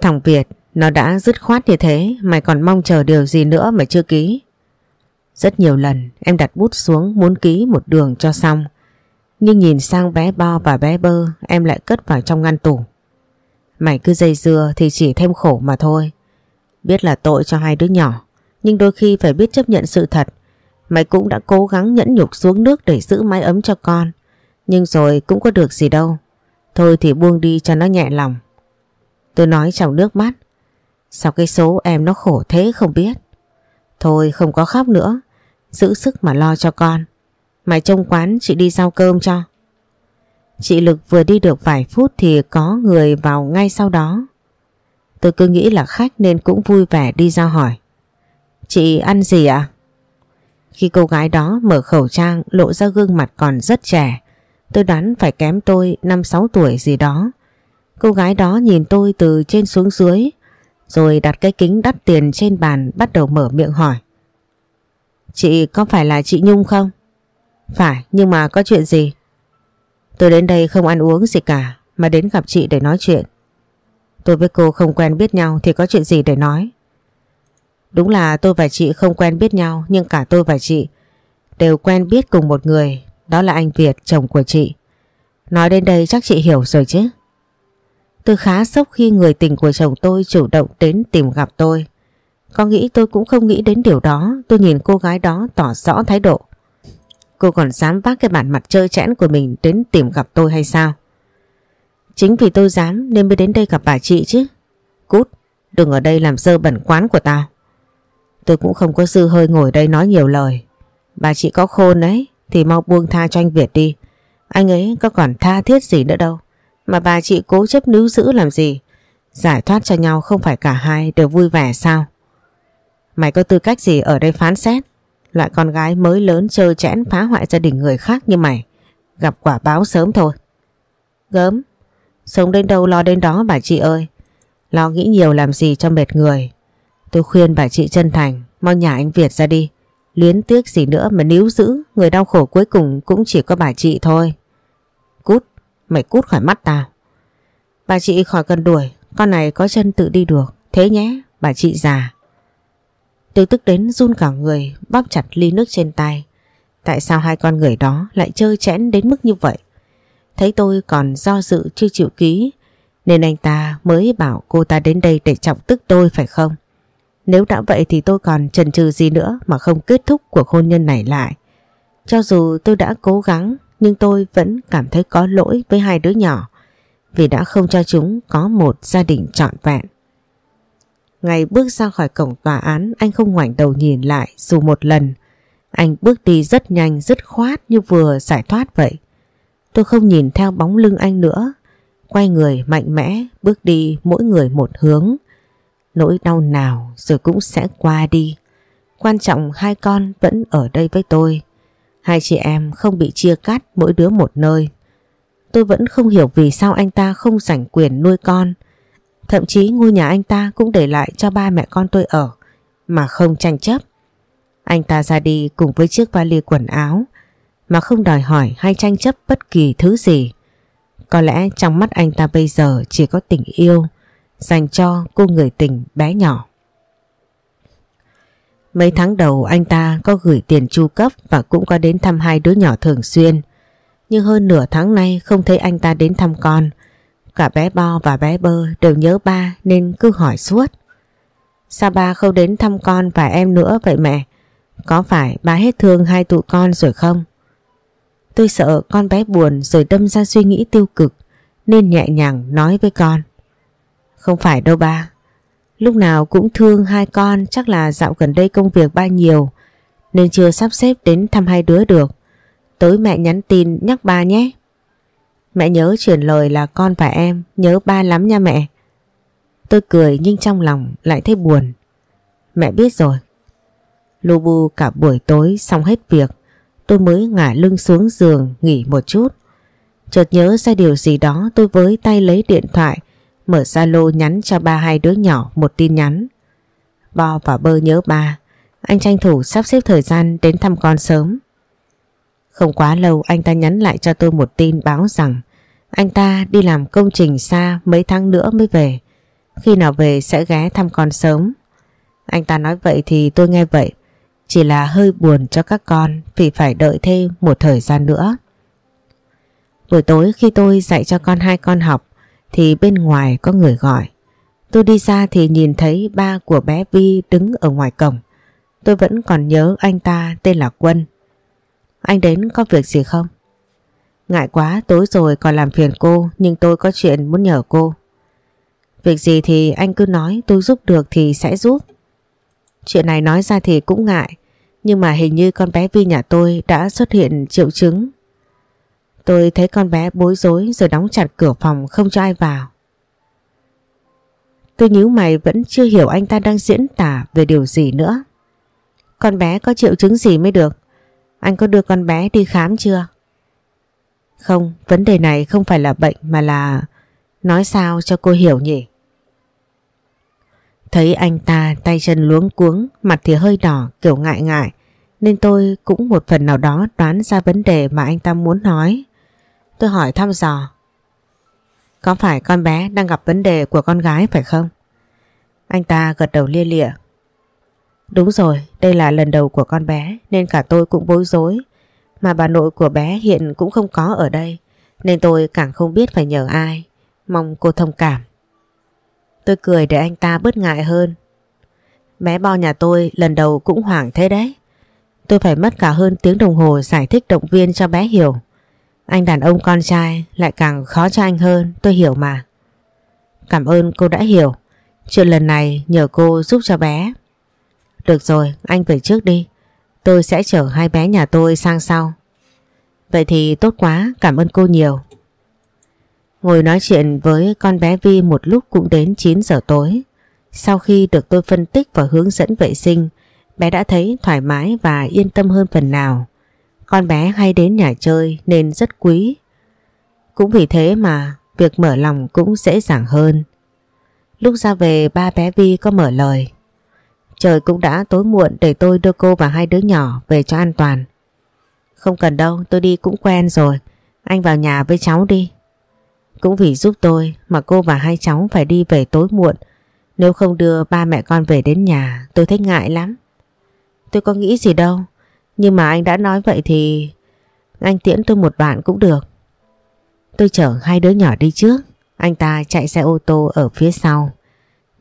Thằng Việt, nó đã dứt khoát như thế, mày còn mong chờ điều gì nữa mà chưa ký. Rất nhiều lần, em đặt bút xuống muốn ký một đường cho xong. Nhưng nhìn sang bé Bo và bé Bơ, em lại cất vào trong ngăn tủ. Mày cứ dây dưa thì chỉ thêm khổ mà thôi. Biết là tội cho hai đứa nhỏ, nhưng đôi khi phải biết chấp nhận sự thật. Mày cũng đã cố gắng nhẫn nhục xuống nước để giữ mái ấm cho con. Nhưng rồi cũng có được gì đâu. Thôi thì buông đi cho nó nhẹ lòng. Tôi nói trong nước mắt. Sao cái số em nó khổ thế không biết. Thôi không có khóc nữa. Giữ sức mà lo cho con. Mày trông quán chị đi giao cơm cho. Chị Lực vừa đi được vài phút thì có người vào ngay sau đó. Tôi cứ nghĩ là khách nên cũng vui vẻ đi ra hỏi. Chị ăn gì ạ? Khi cô gái đó mở khẩu trang, lộ ra gương mặt còn rất trẻ. Tôi đoán phải kém tôi 5-6 tuổi gì đó. Cô gái đó nhìn tôi từ trên xuống dưới rồi đặt cái kính đắt tiền trên bàn bắt đầu mở miệng hỏi. Chị có phải là chị Nhung không? Phải, nhưng mà có chuyện gì? Tôi đến đây không ăn uống gì cả mà đến gặp chị để nói chuyện. Tôi với cô không quen biết nhau thì có chuyện gì để nói. Đúng là tôi và chị không quen biết nhau nhưng cả tôi và chị đều quen biết cùng một người, đó là anh Việt, chồng của chị. Nói đến đây chắc chị hiểu rồi chứ. Tôi khá sốc khi người tình của chồng tôi chủ động đến tìm gặp tôi. Có nghĩ tôi cũng không nghĩ đến điều đó, tôi nhìn cô gái đó tỏ rõ thái độ. Cô còn dám vác cái bản mặt chơi chẽn của mình đến tìm gặp tôi hay sao? Chính vì tôi dám nên mới đến đây gặp bà chị chứ. Cút, đừng ở đây làm dơ bẩn quán của tao. Tôi cũng không có sư hơi ngồi đây nói nhiều lời. Bà chị có khôn đấy, thì mau buông tha cho anh Việt đi. Anh ấy có còn tha thiết gì nữa đâu. Mà bà chị cố chấp níu giữ làm gì? Giải thoát cho nhau không phải cả hai đều vui vẻ sao? Mày có tư cách gì ở đây phán xét? Loại con gái mới lớn chơi chẽn phá hoại gia đình người khác như mày. Gặp quả báo sớm thôi. Gớm, sống đến đâu lo đến đó bà chị ơi. Lo nghĩ nhiều làm gì cho mệt người. Tôi khuyên bà chị chân thành, mau nhả anh Việt ra đi. Luyến tiếc gì nữa mà níu giữ, người đau khổ cuối cùng cũng chỉ có bà chị thôi. Cút, mày cút khỏi mắt tao. Bà chị khỏi cần đuổi, con này có chân tự đi được. Thế nhé, bà chị già. Tôi tức đến run cả người, bóp chặt ly nước trên tay. Tại sao hai con người đó lại chơi chẽn đến mức như vậy? Thấy tôi còn do dự chưa chịu ký, nên anh ta mới bảo cô ta đến đây để trọng tức tôi phải không? Nếu đã vậy thì tôi còn chần chừ gì nữa mà không kết thúc cuộc hôn nhân này lại. Cho dù tôi đã cố gắng nhưng tôi vẫn cảm thấy có lỗi với hai đứa nhỏ, vì đã không cho chúng có một gia đình trọn vẹn. Ngày bước ra khỏi cổng tòa án, anh không ngoảnh đầu nhìn lại, dù một lần. Anh bước đi rất nhanh, rất khoát như vừa giải thoát vậy. Tôi không nhìn theo bóng lưng anh nữa. Quay người mạnh mẽ, bước đi mỗi người một hướng. Nỗi đau nào rồi cũng sẽ qua đi. Quan trọng hai con vẫn ở đây với tôi. Hai chị em không bị chia cắt mỗi đứa một nơi. Tôi vẫn không hiểu vì sao anh ta không giành quyền nuôi con. Thậm chí ngôi nhà anh ta cũng để lại cho ba mẹ con tôi ở, mà không tranh chấp. Anh ta ra đi cùng với chiếc vali quần áo, mà không đòi hỏi hay tranh chấp bất kỳ thứ gì. Có lẽ trong mắt anh ta bây giờ chỉ có tình yêu dành cho cô người tình bé nhỏ. Mấy tháng đầu, anh ta có gửi tiền chu cấp và cũng có đến thăm hai đứa nhỏ thường xuyên. Nhưng hơn nửa tháng nay không thấy anh ta đến thăm con. Cả bé Bo và bé Bơ đều nhớ ba nên cứ hỏi suốt. Sao ba không đến thăm con và em nữa vậy mẹ? Có phải ba hết thương hai tụi con rồi không? Tôi sợ con bé buồn rồi đâm ra suy nghĩ tiêu cực, nên nhẹ nhàng nói với con. Không phải đâu ba. Lúc nào cũng thương hai con, chắc là dạo gần đây công việc ba nhiều, nên chưa sắp xếp đến thăm hai đứa được. Tối mẹ nhắn tin nhắc ba nhé. Mẹ nhớ chuyển lời là con và em nhớ ba lắm nha mẹ. Tôi cười nhưng trong lòng lại thấy buồn. Mẹ biết rồi. Lu bu cả buổi tối xong hết việc, tôi mới ngả lưng xuống giường nghỉ một chút. Chợt nhớ ra điều gì đó, tôi với tay lấy điện thoại mở Zalo nhắn cho ba hai đứa nhỏ một tin nhắn. Bo và bơ nhớ ba, anh tranh thủ sắp xếp thời gian đến thăm con sớm. Không quá lâu anh ta nhắn lại cho tôi một tin báo rằng anh ta đi làm công trình xa mấy tháng nữa mới về. Khi nào về sẽ ghé thăm con sớm. Anh ta nói vậy thì tôi nghe vậy. Chỉ là hơi buồn cho các con vì phải đợi thêm một thời gian nữa. Buổi tối khi tôi dạy cho con hai con học thì bên ngoài có người gọi. Tôi đi ra thì nhìn thấy ba của bé Vi đứng ở ngoài cổng. Tôi vẫn còn nhớ anh ta tên là Quân. Anh đến có việc gì không? Ngại quá, tối rồi còn làm phiền cô, nhưng tôi có chuyện muốn nhờ cô. Việc gì thì anh cứ nói, tôi giúp được thì sẽ giúp. Chuyện này nói ra thì cũng ngại, nhưng mà hình như con bé Vi nhà tôi đã xuất hiện triệu chứng. Tôi thấy con bé bối rối rồi đóng chặt cửa phòng không cho ai vào. Tôi nhíu mày vẫn chưa hiểu anh ta đang diễn tả về điều gì nữa. Con bé có triệu chứng gì mới được? Anh có đưa con bé đi khám chưa? Không, vấn đề này không phải là bệnh mà là... Nói sao cho cô hiểu nhỉ? Thấy anh ta tay chân luống cuống, mặt thì hơi đỏ kiểu ngại ngại, nên tôi cũng một phần nào đó đoán ra vấn đề mà anh ta muốn nói. Tôi hỏi thăm dò. Có phải con bé đang gặp vấn đề của con gái phải không? Anh ta gật đầu lia lịa. Đúng rồi, đây là lần đầu của con bé nên cả tôi cũng bối rối. Mà bà nội của bé hiện cũng không có ở đây nên tôi càng không biết phải nhờ ai. Mong cô thông cảm. Tôi cười để anh ta bớt ngại hơn. Bé bo nhà tôi lần đầu cũng hoảng thế đấy. Tôi phải mất cả hơn tiếng đồng hồ giải thích động viên cho bé hiểu. Anh đàn ông con trai lại càng khó cho anh hơn, tôi hiểu mà. Cảm ơn cô đã hiểu. Chuyện lần này nhờ cô giúp cho bé. Được rồi, anh về trước đi. Tôi sẽ chở hai bé nhà tôi sang sau. Vậy thì tốt quá, cảm ơn cô nhiều. Ngồi nói chuyện với con bé Vi một lúc cũng đến 9 giờ tối. Sau khi được tôi phân tích và hướng dẫn vệ sinh, bé đã thấy thoải mái và yên tâm hơn phần nào. Con bé hay đến nhà chơi nên rất quý. Cũng vì thế mà việc mở lòng cũng dễ dàng hơn. Lúc ra về ba bé Vi có mở lời. Trời cũng đã tối muộn để tôi đưa cô và hai đứa nhỏ về cho an toàn. Không cần đâu, tôi đi cũng quen rồi. Anh vào nhà với cháu đi. Cũng vì giúp tôi mà cô và hai cháu phải đi về tối muộn. Nếu không đưa ba mẹ con về đến nhà tôi thấy ngại lắm. Tôi có nghĩ gì đâu. Nhưng mà anh đã nói vậy thì anh tiễn tôi một đoạn cũng được. Tôi chở hai đứa nhỏ đi trước. Anh ta chạy xe ô tô ở phía sau.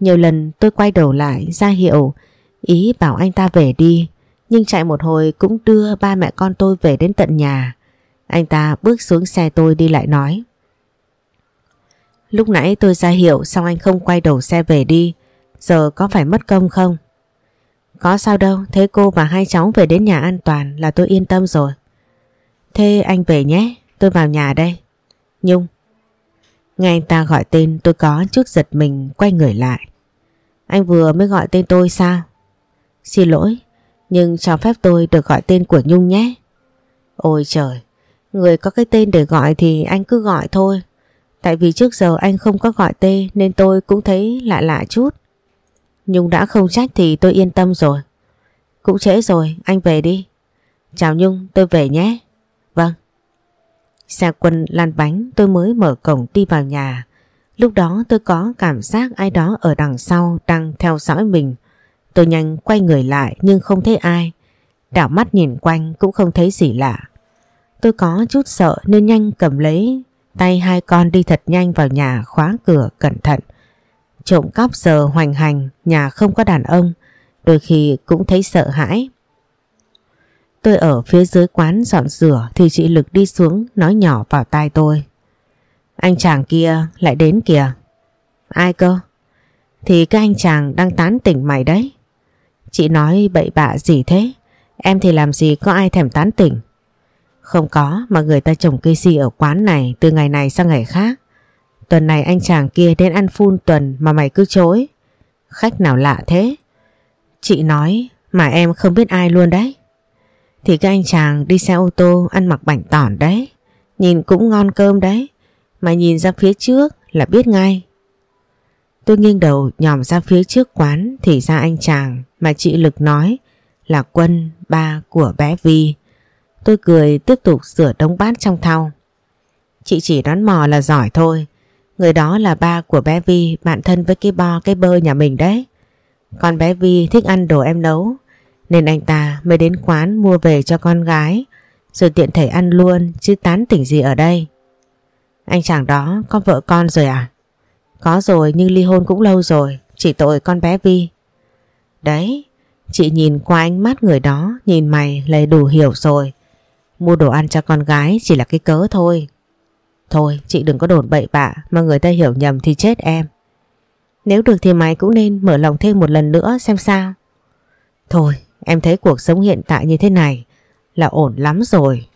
Nhiều lần tôi quay đầu lại ra hiệu ý bảo anh ta về đi. Nhưng chạy một hồi cũng đưa ba mẹ con tôi về đến tận nhà. Anh ta bước xuống xe tôi đi lại nói. Lúc nãy tôi ra hiệu xong anh không quay đầu xe về đi. Giờ có phải mất công không? Có sao đâu, thế cô và hai cháu về đến nhà an toàn là tôi yên tâm rồi. Thế anh về nhé, tôi vào nhà đây. Nhung. Nghe anh ta gọi tên tôi có chút giật mình quay người lại. Anh vừa mới gọi tên tôi sao? Xin lỗi, nhưng cho phép tôi được gọi tên của Nhung nhé. Ôi trời, người có cái tên để gọi thì anh cứ gọi thôi. Tại vì trước giờ anh không có gọi tên nên tôi cũng thấy lạ lạ chút. Nhung đã không trách thì tôi yên tâm rồi. Cũng trễ rồi, anh về đi. Chào Nhung, tôi về nhé. Vâng. Xe quân lan bánh tôi mới mở cổng đi vào nhà. Lúc đó tôi có cảm giác ai đó ở đằng sau đang theo dõi mình. Tôi nhanh quay người lại nhưng không thấy ai. Đảo mắt nhìn quanh cũng không thấy gì lạ. Tôi có chút sợ nên nhanh cầm lấy tay hai con đi thật nhanh vào nhà khóa cửa cẩn thận. Trộm cắp giờ hoành hành, nhà không có đàn ông, đôi khi cũng thấy sợ hãi. Tôi ở phía dưới quán dọn rửa thì chị Lực đi xuống nói nhỏ vào tai tôi. Anh chàng kia lại đến kìa. Ai cơ? Thì cái anh chàng đang tán tỉnh mày đấy. Chị nói bậy bạ gì thế? Em thì làm gì có ai thèm tán tỉnh. Không có mà người ta trồng cây si ở quán này từ ngày này sang ngày khác. Tuần này anh chàng kia đến ăn phun tuần mà mày cứ chối. Khách nào lạ thế? Chị nói mà em không biết ai luôn đấy. Thì cái anh chàng đi xe ô tô ăn mặc bảnh tỏn đấy. Nhìn cũng ngon cơm đấy. Mà nhìn ra phía trước là biết ngay. Tôi nghiêng đầu nhòm ra phía trước quán thì ra anh chàng mà chị Lực nói là Quân, ba của bé Vi. Tôi cười tiếp tục rửa đống bát trong thau. Chị chỉ đoán mò là giỏi thôi. Người đó là ba của bé Vi, bạn thân với cái bo cái bơ nhà mình đấy. Con bé Vi thích ăn đồ em nấu, nên anh ta mới đến quán mua về cho con gái, rồi tiện thể ăn luôn chứ tán tỉnh gì ở đây. Anh chàng đó có vợ con rồi à? Có rồi nhưng ly hôn cũng lâu rồi, chỉ tội con bé Vi. Đấy, chị nhìn qua ánh mắt người đó, nhìn mày là đủ hiểu rồi. Mua đồ ăn cho con gái chỉ là cái cớ thôi. Thôi chị đừng có đồn bậy bạ mà người ta hiểu nhầm thì chết em. Nếu được thì mày cũng nên mở lòng thêm một lần nữa xem sao. Thôi em thấy cuộc sống hiện tại như thế này là ổn lắm rồi.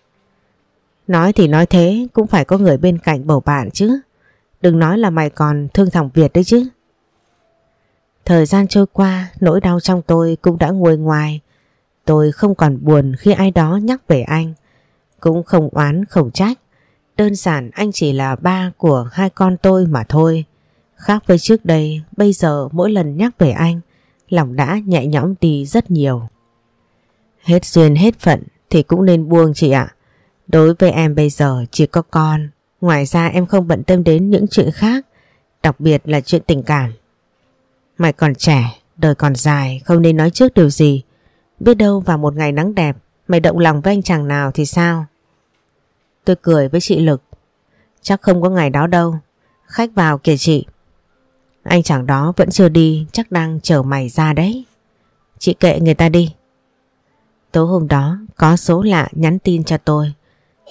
Nói thì nói thế cũng phải có người bên cạnh bầu bạn chứ. Đừng nói là mày còn thương thằng Việt đấy chứ. Thời gian trôi qua, nỗi đau trong tôi cũng đã nguôi ngoài. Tôi không còn buồn khi ai đó nhắc về anh. Cũng không oán không trách. Đơn giản anh chỉ là ba của hai con tôi mà thôi. Khác với trước đây, bây giờ mỗi lần nhắc về anh, lòng đã nhẹ nhõm đi rất nhiều. Hết duyên hết phận thì cũng nên buông chị ạ. Đối với em bây giờ chỉ có con, ngoài ra em không bận tâm đến những chuyện khác, đặc biệt là chuyện tình cảm. Mày còn trẻ, đời còn dài, không nên nói trước điều gì. Biết đâu vào một ngày nắng đẹp, mày động lòng với anh chàng nào thì sao? Tôi cười với chị Lực. Chắc không có ngày đó đâu. Khách vào kìa chị. Anh chàng đó vẫn chưa đi, chắc đang chờ mày ra đấy. Chị kệ người ta đi. Tối hôm đó có số lạ nhắn tin cho tôi.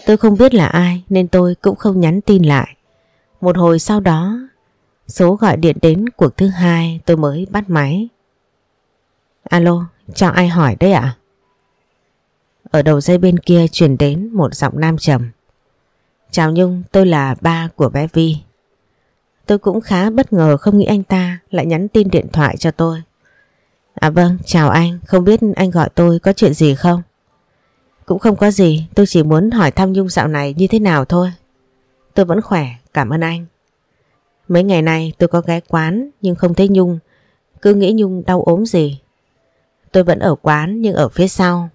Tôi không biết là ai nên tôi cũng không nhắn tin lại. Một hồi sau đó, số gọi điện đến cuộc thứ hai tôi mới bắt máy. Alo, chào ai hỏi đấy ạ? Ở đầu dây bên kia truyền đến một giọng nam trầm. Chào Nhung, tôi là ba của bé Vi. Tôi cũng khá bất ngờ không nghĩ anh ta lại nhắn tin điện thoại cho tôi. À vâng, chào anh, không biết anh gọi tôi có chuyện gì không? Cũng không có gì, tôi chỉ muốn hỏi thăm Nhung dạo này như thế nào thôi. Tôi vẫn khỏe, cảm ơn anh. Mấy ngày nay tôi có ghé quán nhưng không thấy Nhung, cứ nghĩ Nhung đau ốm gì. Tôi vẫn ở quán nhưng ở phía sau.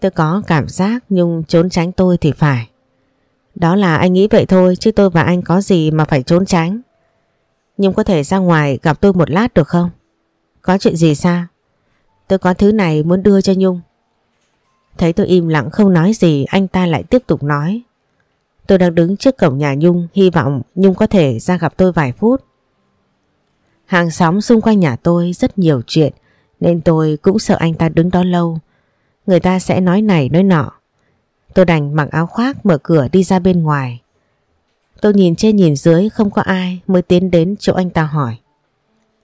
Tôi có cảm giác Nhung trốn tránh tôi thì phải. Đó là anh nghĩ vậy thôi, chứ tôi và anh có gì mà phải trốn tránh. nhưng có thể ra ngoài gặp tôi một lát được không? Có chuyện gì sao? Tôi có thứ này muốn đưa cho Nhung. Thấy tôi im lặng không nói gì, anh ta lại tiếp tục nói. Tôi đang đứng trước cổng nhà Nhung, hy vọng Nhung có thể ra gặp tôi vài phút. Hàng xóm xung quanh nhà tôi rất nhiều chuyện, nên tôi cũng sợ anh ta đứng đó lâu. Người ta sẽ nói này, nói nọ. Tôi đành mặc áo khoác mở cửa đi ra bên ngoài. Tôi nhìn trên nhìn dưới không có ai mới tiến đến chỗ anh ta hỏi.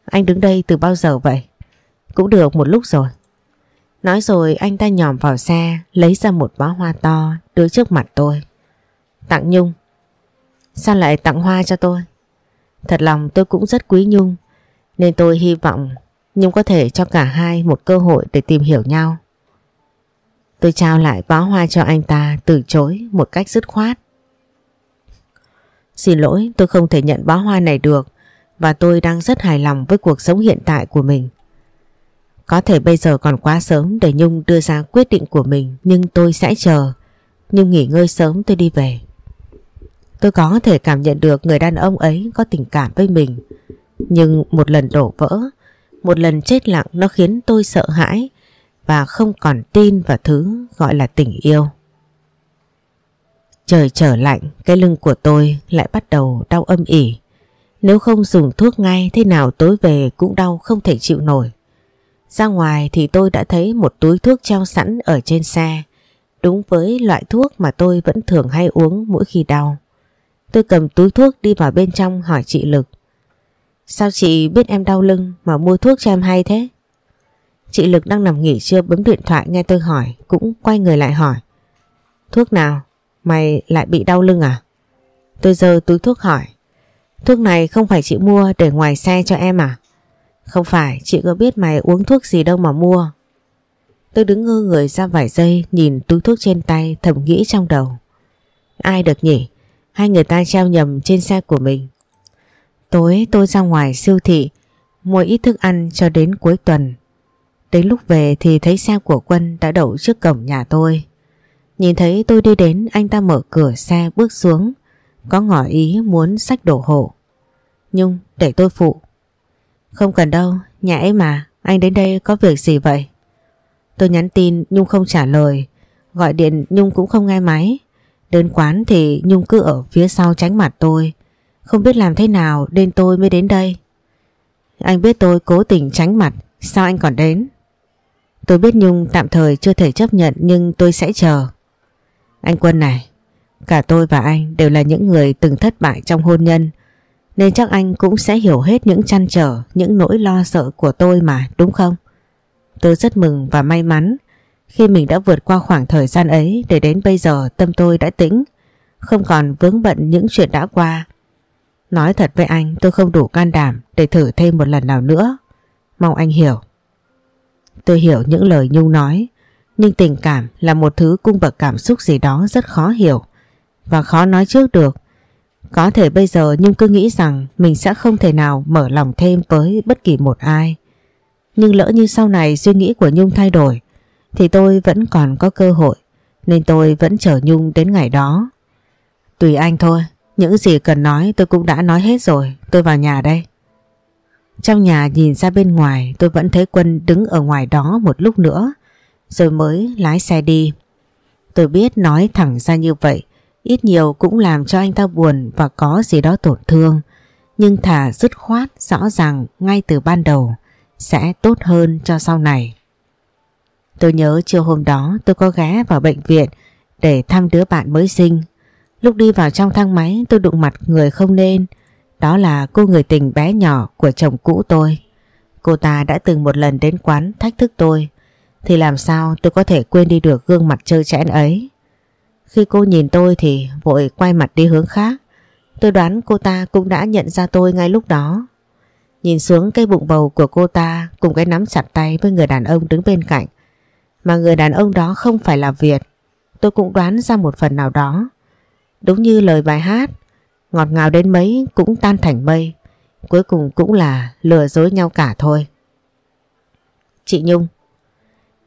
Anh đứng đây từ bao giờ vậy? Cũng được một lúc rồi. Nói rồi anh ta nhòm vào xe, lấy ra một bó hoa to đưa trước mặt tôi. Tặng Nhung. Sao lại tặng hoa cho tôi? Thật lòng tôi cũng rất quý Nhung, nên tôi hy vọng Nhung có thể cho cả hai một cơ hội để tìm hiểu nhau. Tôi trao lại bó hoa cho anh ta từ chối một cách dứt khoát. Xin lỗi tôi không thể nhận bó hoa này được và tôi đang rất hài lòng với cuộc sống hiện tại của mình. Có thể bây giờ còn quá sớm để Nhung đưa ra quyết định của mình nhưng tôi sẽ chờ. Nhung nghỉ ngơi sớm tôi đi về. Tôi có thể cảm nhận được người đàn ông ấy có tình cảm với mình. Nhưng một lần đổ vỡ, một lần chết lặng nó khiến tôi sợ hãi và không còn tin vào thứ gọi là tình yêu. Trời trở lạnh, cái lưng của tôi lại bắt đầu đau âm ỉ. Nếu không dùng thuốc ngay thế nào tối về cũng đau không thể chịu nổi. Ra ngoài thì tôi đã thấy một túi thuốc treo sẵn ở trên xe, đúng với loại thuốc mà tôi vẫn thường hay uống mỗi khi đau. Tôi cầm túi thuốc đi vào bên trong hỏi chị Lực. Sao chị biết em đau lưng mà mua thuốc cho em hay thế? Chị Lực đang nằm nghỉ trưa bấm điện thoại nghe tôi hỏi cũng quay người lại hỏi. Thuốc nào? Mày lại bị đau lưng à? Tôi giơ túi thuốc hỏi. Thuốc này không phải chị mua để ngoài xe cho em à? Không phải, chị có biết mày uống thuốc gì đâu mà mua. Tôi đứng ngơ người ra vài giây nhìn túi thuốc trên tay thầm nghĩ trong đầu. Ai được nhỉ? Hai người ta treo nhầm trên xe của mình. Tối tôi ra ngoài siêu thị mua ít thức ăn cho đến cuối tuần. Đến lúc về thì thấy xe của Quân đã đậu trước cổng nhà tôi. Nhìn thấy tôi đi đến anh ta mở cửa xe bước xuống có ngỏ ý muốn sách đổ hộ. Nhung để tôi phụ. Không cần đâu, nhà ấy mà, anh đến đây có việc gì vậy? Tôi nhắn tin Nhung không trả lời, gọi điện Nhung cũng không nghe máy. Đến quán thì Nhung cứ ở phía sau tránh mặt tôi. Không biết làm thế nào nên tôi mới đến đây. Anh biết tôi cố tình tránh mặt, sao anh còn đến? Tôi biết Nhung tạm thời chưa thể chấp nhận nhưng tôi sẽ chờ. Anh Quân này, cả tôi và anh đều là những người từng thất bại trong hôn nhân. Nên chắc anh cũng sẽ hiểu hết những chăn trở, những nỗi lo sợ của tôi mà, đúng không? Tôi rất mừng và may mắn khi mình đã vượt qua khoảng thời gian ấy để đến bây giờ tâm tôi đã tĩnh, không còn vướng bận những chuyện đã qua. Nói thật với anh tôi không đủ can đảm để thử thêm một lần nào nữa. Mong anh hiểu. Tôi hiểu những lời Nhung nói, nhưng tình cảm là một thứ cung bậc cảm xúc gì đó rất khó hiểu và khó nói trước được. Có thể bây giờ Nhung cứ nghĩ rằng mình sẽ không thể nào mở lòng thêm với bất kỳ một ai. Nhưng lỡ như sau này suy nghĩ của Nhung thay đổi thì tôi vẫn còn có cơ hội nên tôi vẫn chờ Nhung đến ngày đó. Tùy anh thôi, những gì cần nói tôi cũng đã nói hết rồi, tôi vào nhà đây. Trong nhà nhìn ra bên ngoài, tôi vẫn thấy Quân đứng ở ngoài đó một lúc nữa, rồi mới lái xe đi. Tôi biết nói thẳng ra như vậy, ít nhiều cũng làm cho anh ta buồn và có gì đó tổn thương nhưng thả dứt khoát rõ ràng ngay từ ban đầu, sẽ tốt hơn cho sau này. Tôi nhớ chiều hôm đó tôi có ghé vào bệnh viện để thăm đứa bạn mới sinh. Lúc đi vào trong thang máy, tôi đụng mặt người không nên. Đó là cô người tình bé nhỏ của chồng cũ tôi. Cô ta đã từng một lần đến quán thách thức tôi. Thì làm sao tôi có thể quên đi được gương mặt trơ trẽn ấy. Khi cô nhìn tôi thì vội quay mặt đi hướng khác. Tôi đoán cô ta cũng đã nhận ra tôi ngay lúc đó. Nhìn xuống cái bụng bầu của cô ta cùng cái nắm chặt tay với người đàn ông đứng bên cạnh. Mà người đàn ông đó không phải là Việt. Tôi cũng đoán ra một phần nào đó. Đúng như lời bài hát, ngọt ngào đến mấy cũng tan thành mây. Cuối cùng cũng là lừa dối nhau cả thôi. Chị Nhung,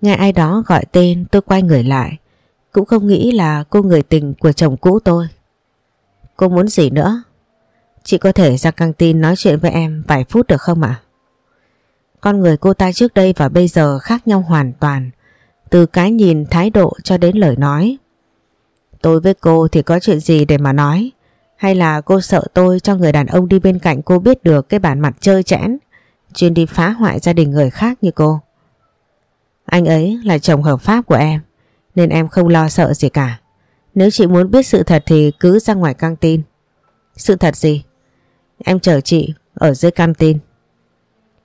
Nghe ai đó gọi tên tôi quay người lại. Cũng không nghĩ là cô người tình của chồng cũ tôi. Cô muốn gì nữa? Chị có thể ra căng tin nói chuyện với em vài phút được không ạ? Con người cô ta trước đây và bây giờ khác nhau hoàn toàn. Từ cái nhìn thái độ cho đến lời nói. Tôi với cô thì có chuyện gì để mà nói? Hay là cô sợ tôi cho người đàn ông đi bên cạnh cô biết được cái bản mặt chơi chẽn, chuyên đi phá hoại gia đình người khác như cô? Anh ấy là chồng hợp pháp của em, nên em không lo sợ gì cả. Nếu chị muốn biết sự thật thì cứ ra ngoài căng tin. Sự thật gì? Em chờ chị ở dưới căng tin.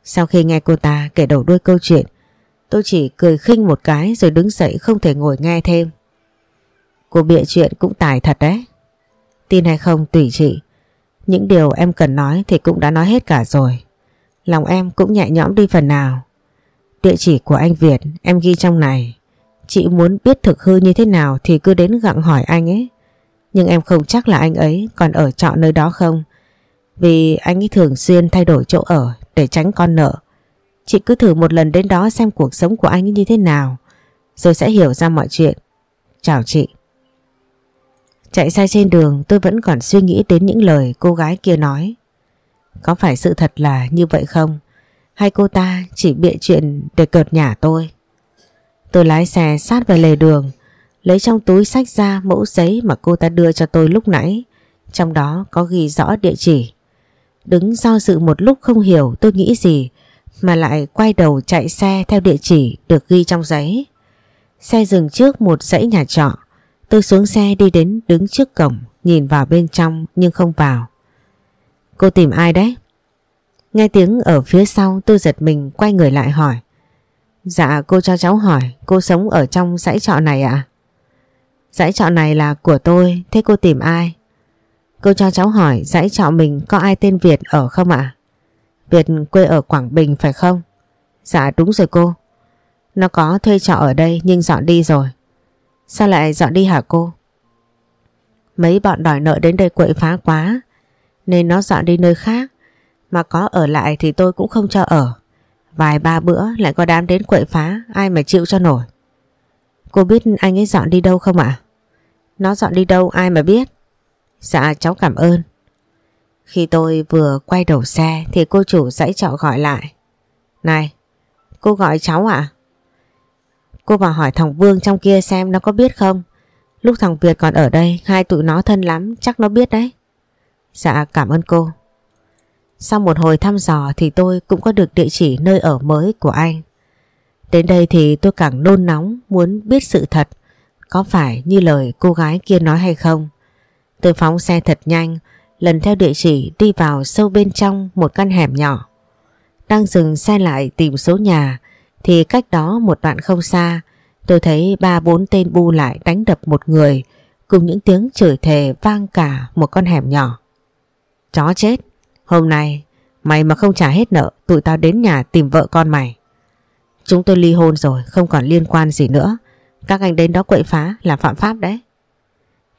Sau khi nghe cô ta kể đầu đuôi câu chuyện, tôi chỉ cười khinh một cái rồi đứng dậy không thể ngồi nghe thêm. Cô bịa chuyện cũng tài thật đấy. Tin hay không tùy chị. Những điều em cần nói thì cũng đã nói hết cả rồi. Lòng em cũng nhẹ nhõm đi phần nào. Địa chỉ của anh Việt em ghi trong này. Chị muốn biết thực hư như thế nào thì cứ đến gặng hỏi anh ấy. Nhưng em không chắc là anh ấy còn ở trọ nơi đó không. Vì anh ấy thường xuyên thay đổi chỗ ở để tránh con nợ. Chị cứ thử một lần đến đó xem cuộc sống của anh ấy như thế nào. Rồi sẽ hiểu ra mọi chuyện. Chào chị. Chạy xe trên đường tôi vẫn còn suy nghĩ đến những lời cô gái kia nói. Có phải sự thật là như vậy không? Hay cô ta chỉ bịa chuyện để cợt nhả tôi? Tôi lái xe sát về lề đường, lấy trong túi sách ra mẫu giấy mà cô ta đưa cho tôi lúc nãy, trong đó có ghi rõ địa chỉ. Đứng do dự một lúc không hiểu tôi nghĩ gì mà lại quay đầu chạy xe theo địa chỉ được ghi trong giấy. Xe dừng trước một dãy nhà trọ, tôi xuống xe đi đến đứng trước cổng, nhìn vào bên trong nhưng không vào. Cô tìm ai đấy? Nghe tiếng ở phía sau tôi giật mình quay người lại hỏi. Dạ cô cho cháu hỏi cô sống ở trong dãy trọ này ạ? À? Dãy trọ này là của tôi, thế cô tìm ai? Cô cho cháu hỏi dãy trọ mình có ai tên Việt ở không ạ? Việt quê ở Quảng Bình phải không? Dạ đúng rồi cô. Nó có thuê trọ ở đây nhưng dọn đi rồi. Sao lại dọn đi hả cô? Mấy bọn đòi nợ đến đây quậy phá quá, Nên nó dọn đi nơi khác. Mà có ở lại thì tôi cũng không cho ở. Vài ba bữa lại có đám đến quậy phá, Ai mà chịu cho nổi. Cô biết anh ấy dọn đi đâu không ạ? Nó dọn đi đâu ai mà biết? Dạ cháu cảm ơn. Khi tôi vừa quay đầu xe Thì cô chủ dãy trọ gọi lại. Này, Cô gọi cháu ạ. Cô vào hỏi thằng Vương trong kia xem nó có biết không? Lúc thằng Việt còn ở đây, Hai tụi nó thân lắm, chắc nó biết đấy. Dạ cảm ơn cô. Sau một hồi thăm dò Thì tôi cũng có được địa chỉ nơi ở mới của anh. Đến đây thì tôi càng nôn nóng, Muốn biết sự thật, Có phải như lời cô gái kia nói hay không. Tôi phóng xe thật nhanh, Lần theo địa chỉ đi vào sâu bên trong Một căn hẻm nhỏ. Đang dừng xe lại tìm số nhà thì cách đó một đoạn không xa Tôi thấy ba bốn tên bu lại đánh đập một người cùng những tiếng chửi thề vang cả một con hẻm nhỏ. Chó chết, hôm nay mày mà không trả hết nợ tụi tao đến nhà tìm vợ con mày. Chúng tôi ly hôn rồi không còn liên quan gì nữa. Các anh đến đó quậy phá là phạm pháp đấy.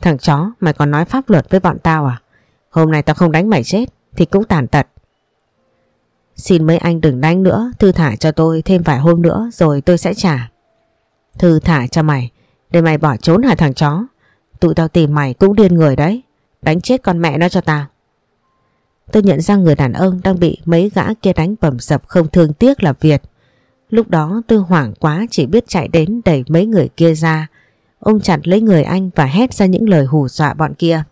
Thằng chó mày còn nói pháp luật với bọn tao à? Hôm nay tao không đánh mày chết thì cũng tàn tật. Xin mấy anh đừng đánh nữa, thư thả cho tôi thêm vài hôm nữa rồi tôi sẽ trả. Thư thả cho mày Để mày bỏ trốn hả thằng chó Tụi tao tìm mày cũng điên người đấy Đánh chết con mẹ nó cho tao Tôi nhận ra người đàn ông đang bị mấy gã kia đánh bầm dập không thương tiếc là Việt. Lúc đó tôi hoảng quá chỉ biết chạy đến đẩy mấy người kia ra. Ông chặt lấy người anh và hét ra những lời hù dọa bọn kia.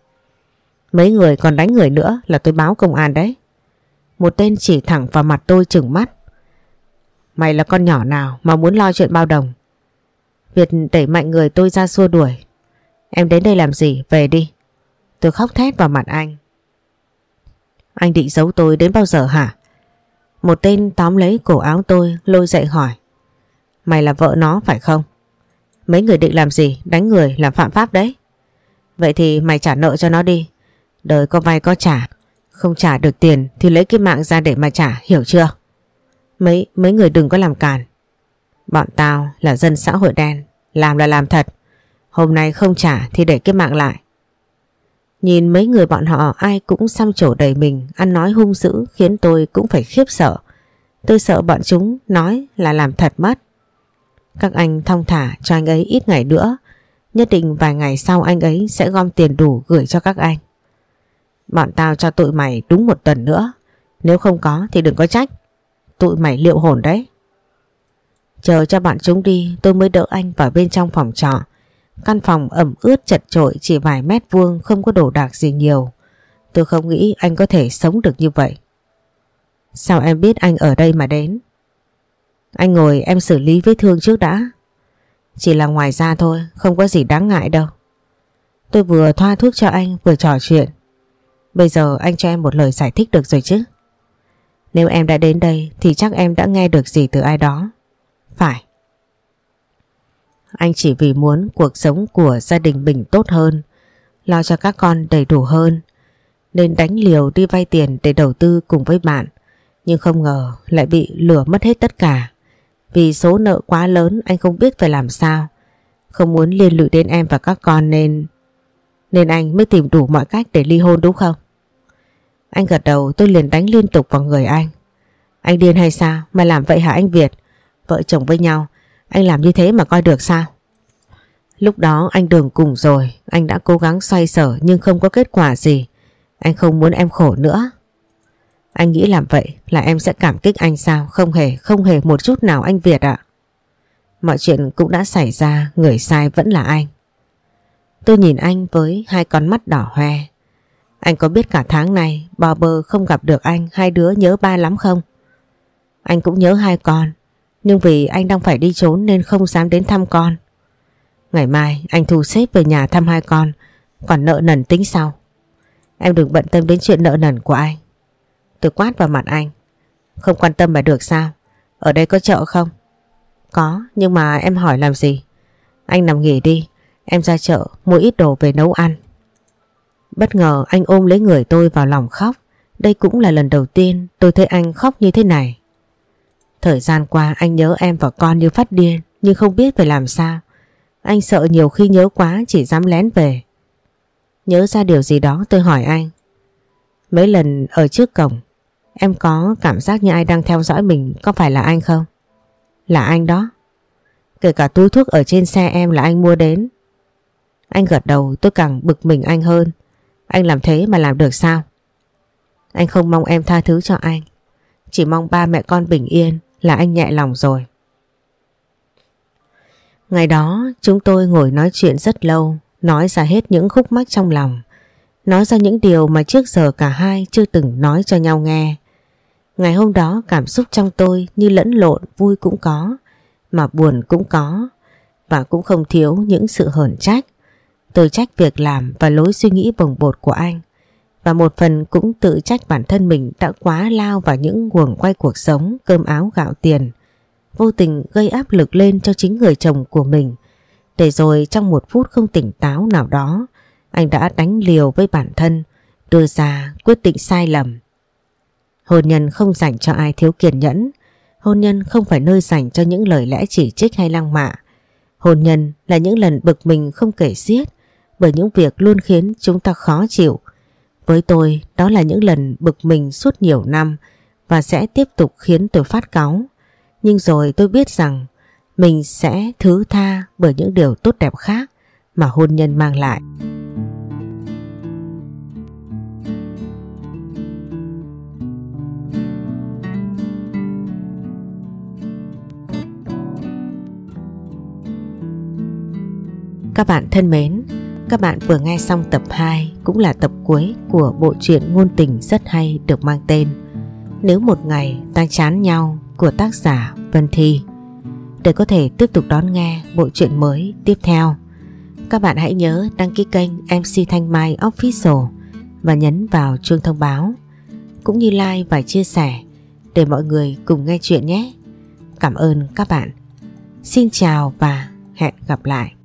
Mấy người còn đánh người nữa là tôi báo công an đấy. Một tên chỉ thẳng vào mặt tôi chừng mắt. Mày là con nhỏ nào mà muốn lo chuyện bao đồng? Việt đẩy mạnh người tôi ra xua đuổi. Em đến đây làm gì? Về đi. Tôi khóc thét vào mặt anh. Anh định giấu tôi đến bao giờ hả? Một tên tóm lấy cổ áo tôi, lôi dậy hỏi. Mày là vợ nó phải không? Mấy người định làm gì? Đánh người làm phạm pháp đấy. Vậy thì mày trả nợ cho nó đi. Đời có vay có trả. Không trả được tiền thì lấy cái mạng ra để mà trả, hiểu chưa? Mấy mấy người đừng có làm càn. Bọn tao là dân xã hội đen, làm là làm thật. Hôm nay không trả thì để cái mạng lại. Nhìn mấy người bọn họ ai cũng xăm trổ đầy mình, ăn nói hung dữ khiến tôi cũng phải khiếp sợ. Tôi sợ bọn chúng nói là làm thật mất. Các anh thong thả cho anh ấy ít ngày nữa. Nhất định vài ngày sau anh ấy sẽ gom tiền đủ gửi cho các anh. Bọn tao cho tụi mày đúng một tuần nữa. Nếu không có thì đừng có trách. Tụi mày liệu hồn đấy. Chờ cho bạn chúng đi tôi mới đỡ anh vào bên trong phòng trọ. Căn phòng ẩm ướt chật trội chỉ vài mét vuông không có đồ đạc gì nhiều. Tôi không nghĩ anh có thể sống được như vậy. Sao em biết anh ở đây mà đến? Anh ngồi em xử lý vết thương trước đã. Chỉ là ngoài ra thôi, không có gì đáng ngại đâu. Tôi vừa thoa thuốc cho anh vừa trò chuyện. Bây giờ anh cho em một lời giải thích được rồi chứ? Nếu em đã đến đây thì chắc em đã nghe được gì từ ai đó. Phải. Anh chỉ vì muốn cuộc sống của gia đình mình tốt hơn, lo cho các con đầy đủ hơn, nên đánh liều đi vay tiền để đầu tư cùng với bạn. Nhưng không ngờ lại bị lừa mất hết tất cả. Vì số nợ quá lớn anh không biết phải làm sao. Không muốn liên lụy đến em và các con nên... Nên anh mới tìm đủ mọi cách để ly hôn đúng không? Anh gật đầu tôi liền đánh liên tục vào người anh. Anh điên hay sao? Mày làm vậy hả anh Việt? Vợ chồng với nhau Anh làm như thế mà coi được sao? Lúc đó anh đường cùng rồi Anh đã cố gắng xoay sở nhưng không có kết quả gì. Anh không muốn em khổ nữa. Anh nghĩ làm vậy là em sẽ cảm kích anh sao? Không hề, không hề một chút nào anh Việt ạ. Mọi chuyện cũng đã xảy ra Người sai vẫn là anh. Tôi nhìn anh với hai con mắt đỏ hoe. Anh có biết cả tháng này Bò bơ không gặp được anh Hai đứa nhớ ba lắm không Anh cũng nhớ hai con nhưng vì anh đang phải đi trốn nên không dám đến thăm con. Ngày mai anh thu xếp về nhà thăm hai con, còn nợ nần tính sau. Em đừng bận tâm đến chuyện nợ nần của anh. Tôi quát vào mặt anh. Không quan tâm mà được sao? Ở đây có chợ không? Có, nhưng mà em hỏi làm gì? Anh nằm nghỉ đi, em ra chợ mua ít đồ về nấu ăn. Bất ngờ anh ôm lấy người tôi vào lòng khóc. Đây cũng là lần đầu tiên tôi thấy anh khóc như thế này. Thời gian qua anh nhớ em và con như phát điên nhưng không biết phải làm sao. Anh sợ nhiều khi nhớ quá chỉ dám lén về. Nhớ ra điều gì đó tôi hỏi anh. Mấy lần ở trước cổng, em có cảm giác như ai đang theo dõi mình có phải là anh không? Là anh đó. Kể cả túi thuốc ở trên xe em là anh mua đến. Anh gật đầu tôi càng bực mình anh hơn. Anh làm thế mà làm được sao? Anh không mong em tha thứ cho anh. Chỉ mong ba mẹ con bình yên là anh nhẹ lòng rồi. Ngày đó chúng tôi ngồi nói chuyện rất lâu, nói ra hết những khúc mắc trong lòng. Nói ra những điều mà trước giờ cả hai chưa từng nói cho nhau nghe. Ngày hôm đó cảm xúc trong tôi như lẫn lộn vui cũng có, mà buồn cũng có, và cũng không thiếu những sự hờn trách. Tôi trách việc làm và lối suy nghĩ bồng bột của anh, và một phần cũng tự trách bản thân mình đã quá lao vào những guồng quay cuộc sống, cơm áo gạo tiền, vô tình gây áp lực lên cho chính người chồng của mình. Để rồi trong một phút không tỉnh táo nào đó, anh đã đánh liều với bản thân, đưa ra quyết định sai lầm. Hôn nhân không dành cho ai thiếu kiên nhẫn, hôn nhân không phải nơi dành cho những lời lẽ chỉ trích hay lăng mạ. Hôn nhân là những lần bực mình không kể xiết bởi những việc luôn khiến chúng ta khó chịu. Với tôi, đó là những lần bực mình suốt nhiều năm và sẽ tiếp tục khiến tôi phát cáu. Nhưng rồi tôi biết rằng mình sẽ thứ tha bởi những điều tốt đẹp khác mà hôn nhân mang lại. Các bạn thân mến, các bạn vừa nghe xong tập 2 cũng là tập cuối của bộ truyện ngôn tình rất hay được mang tên Nếu một ngày ta chán nhau của tác giả Vân Thi. Để có thể tiếp tục đón nghe bộ truyện mới tiếp theo, các bạn hãy nhớ đăng ký kênh MC Thanh Mai Official và nhấn vào chuông thông báo, cũng như like và chia sẻ để mọi người cùng nghe chuyện nhé. Cảm ơn các bạn. Xin chào và hẹn gặp lại.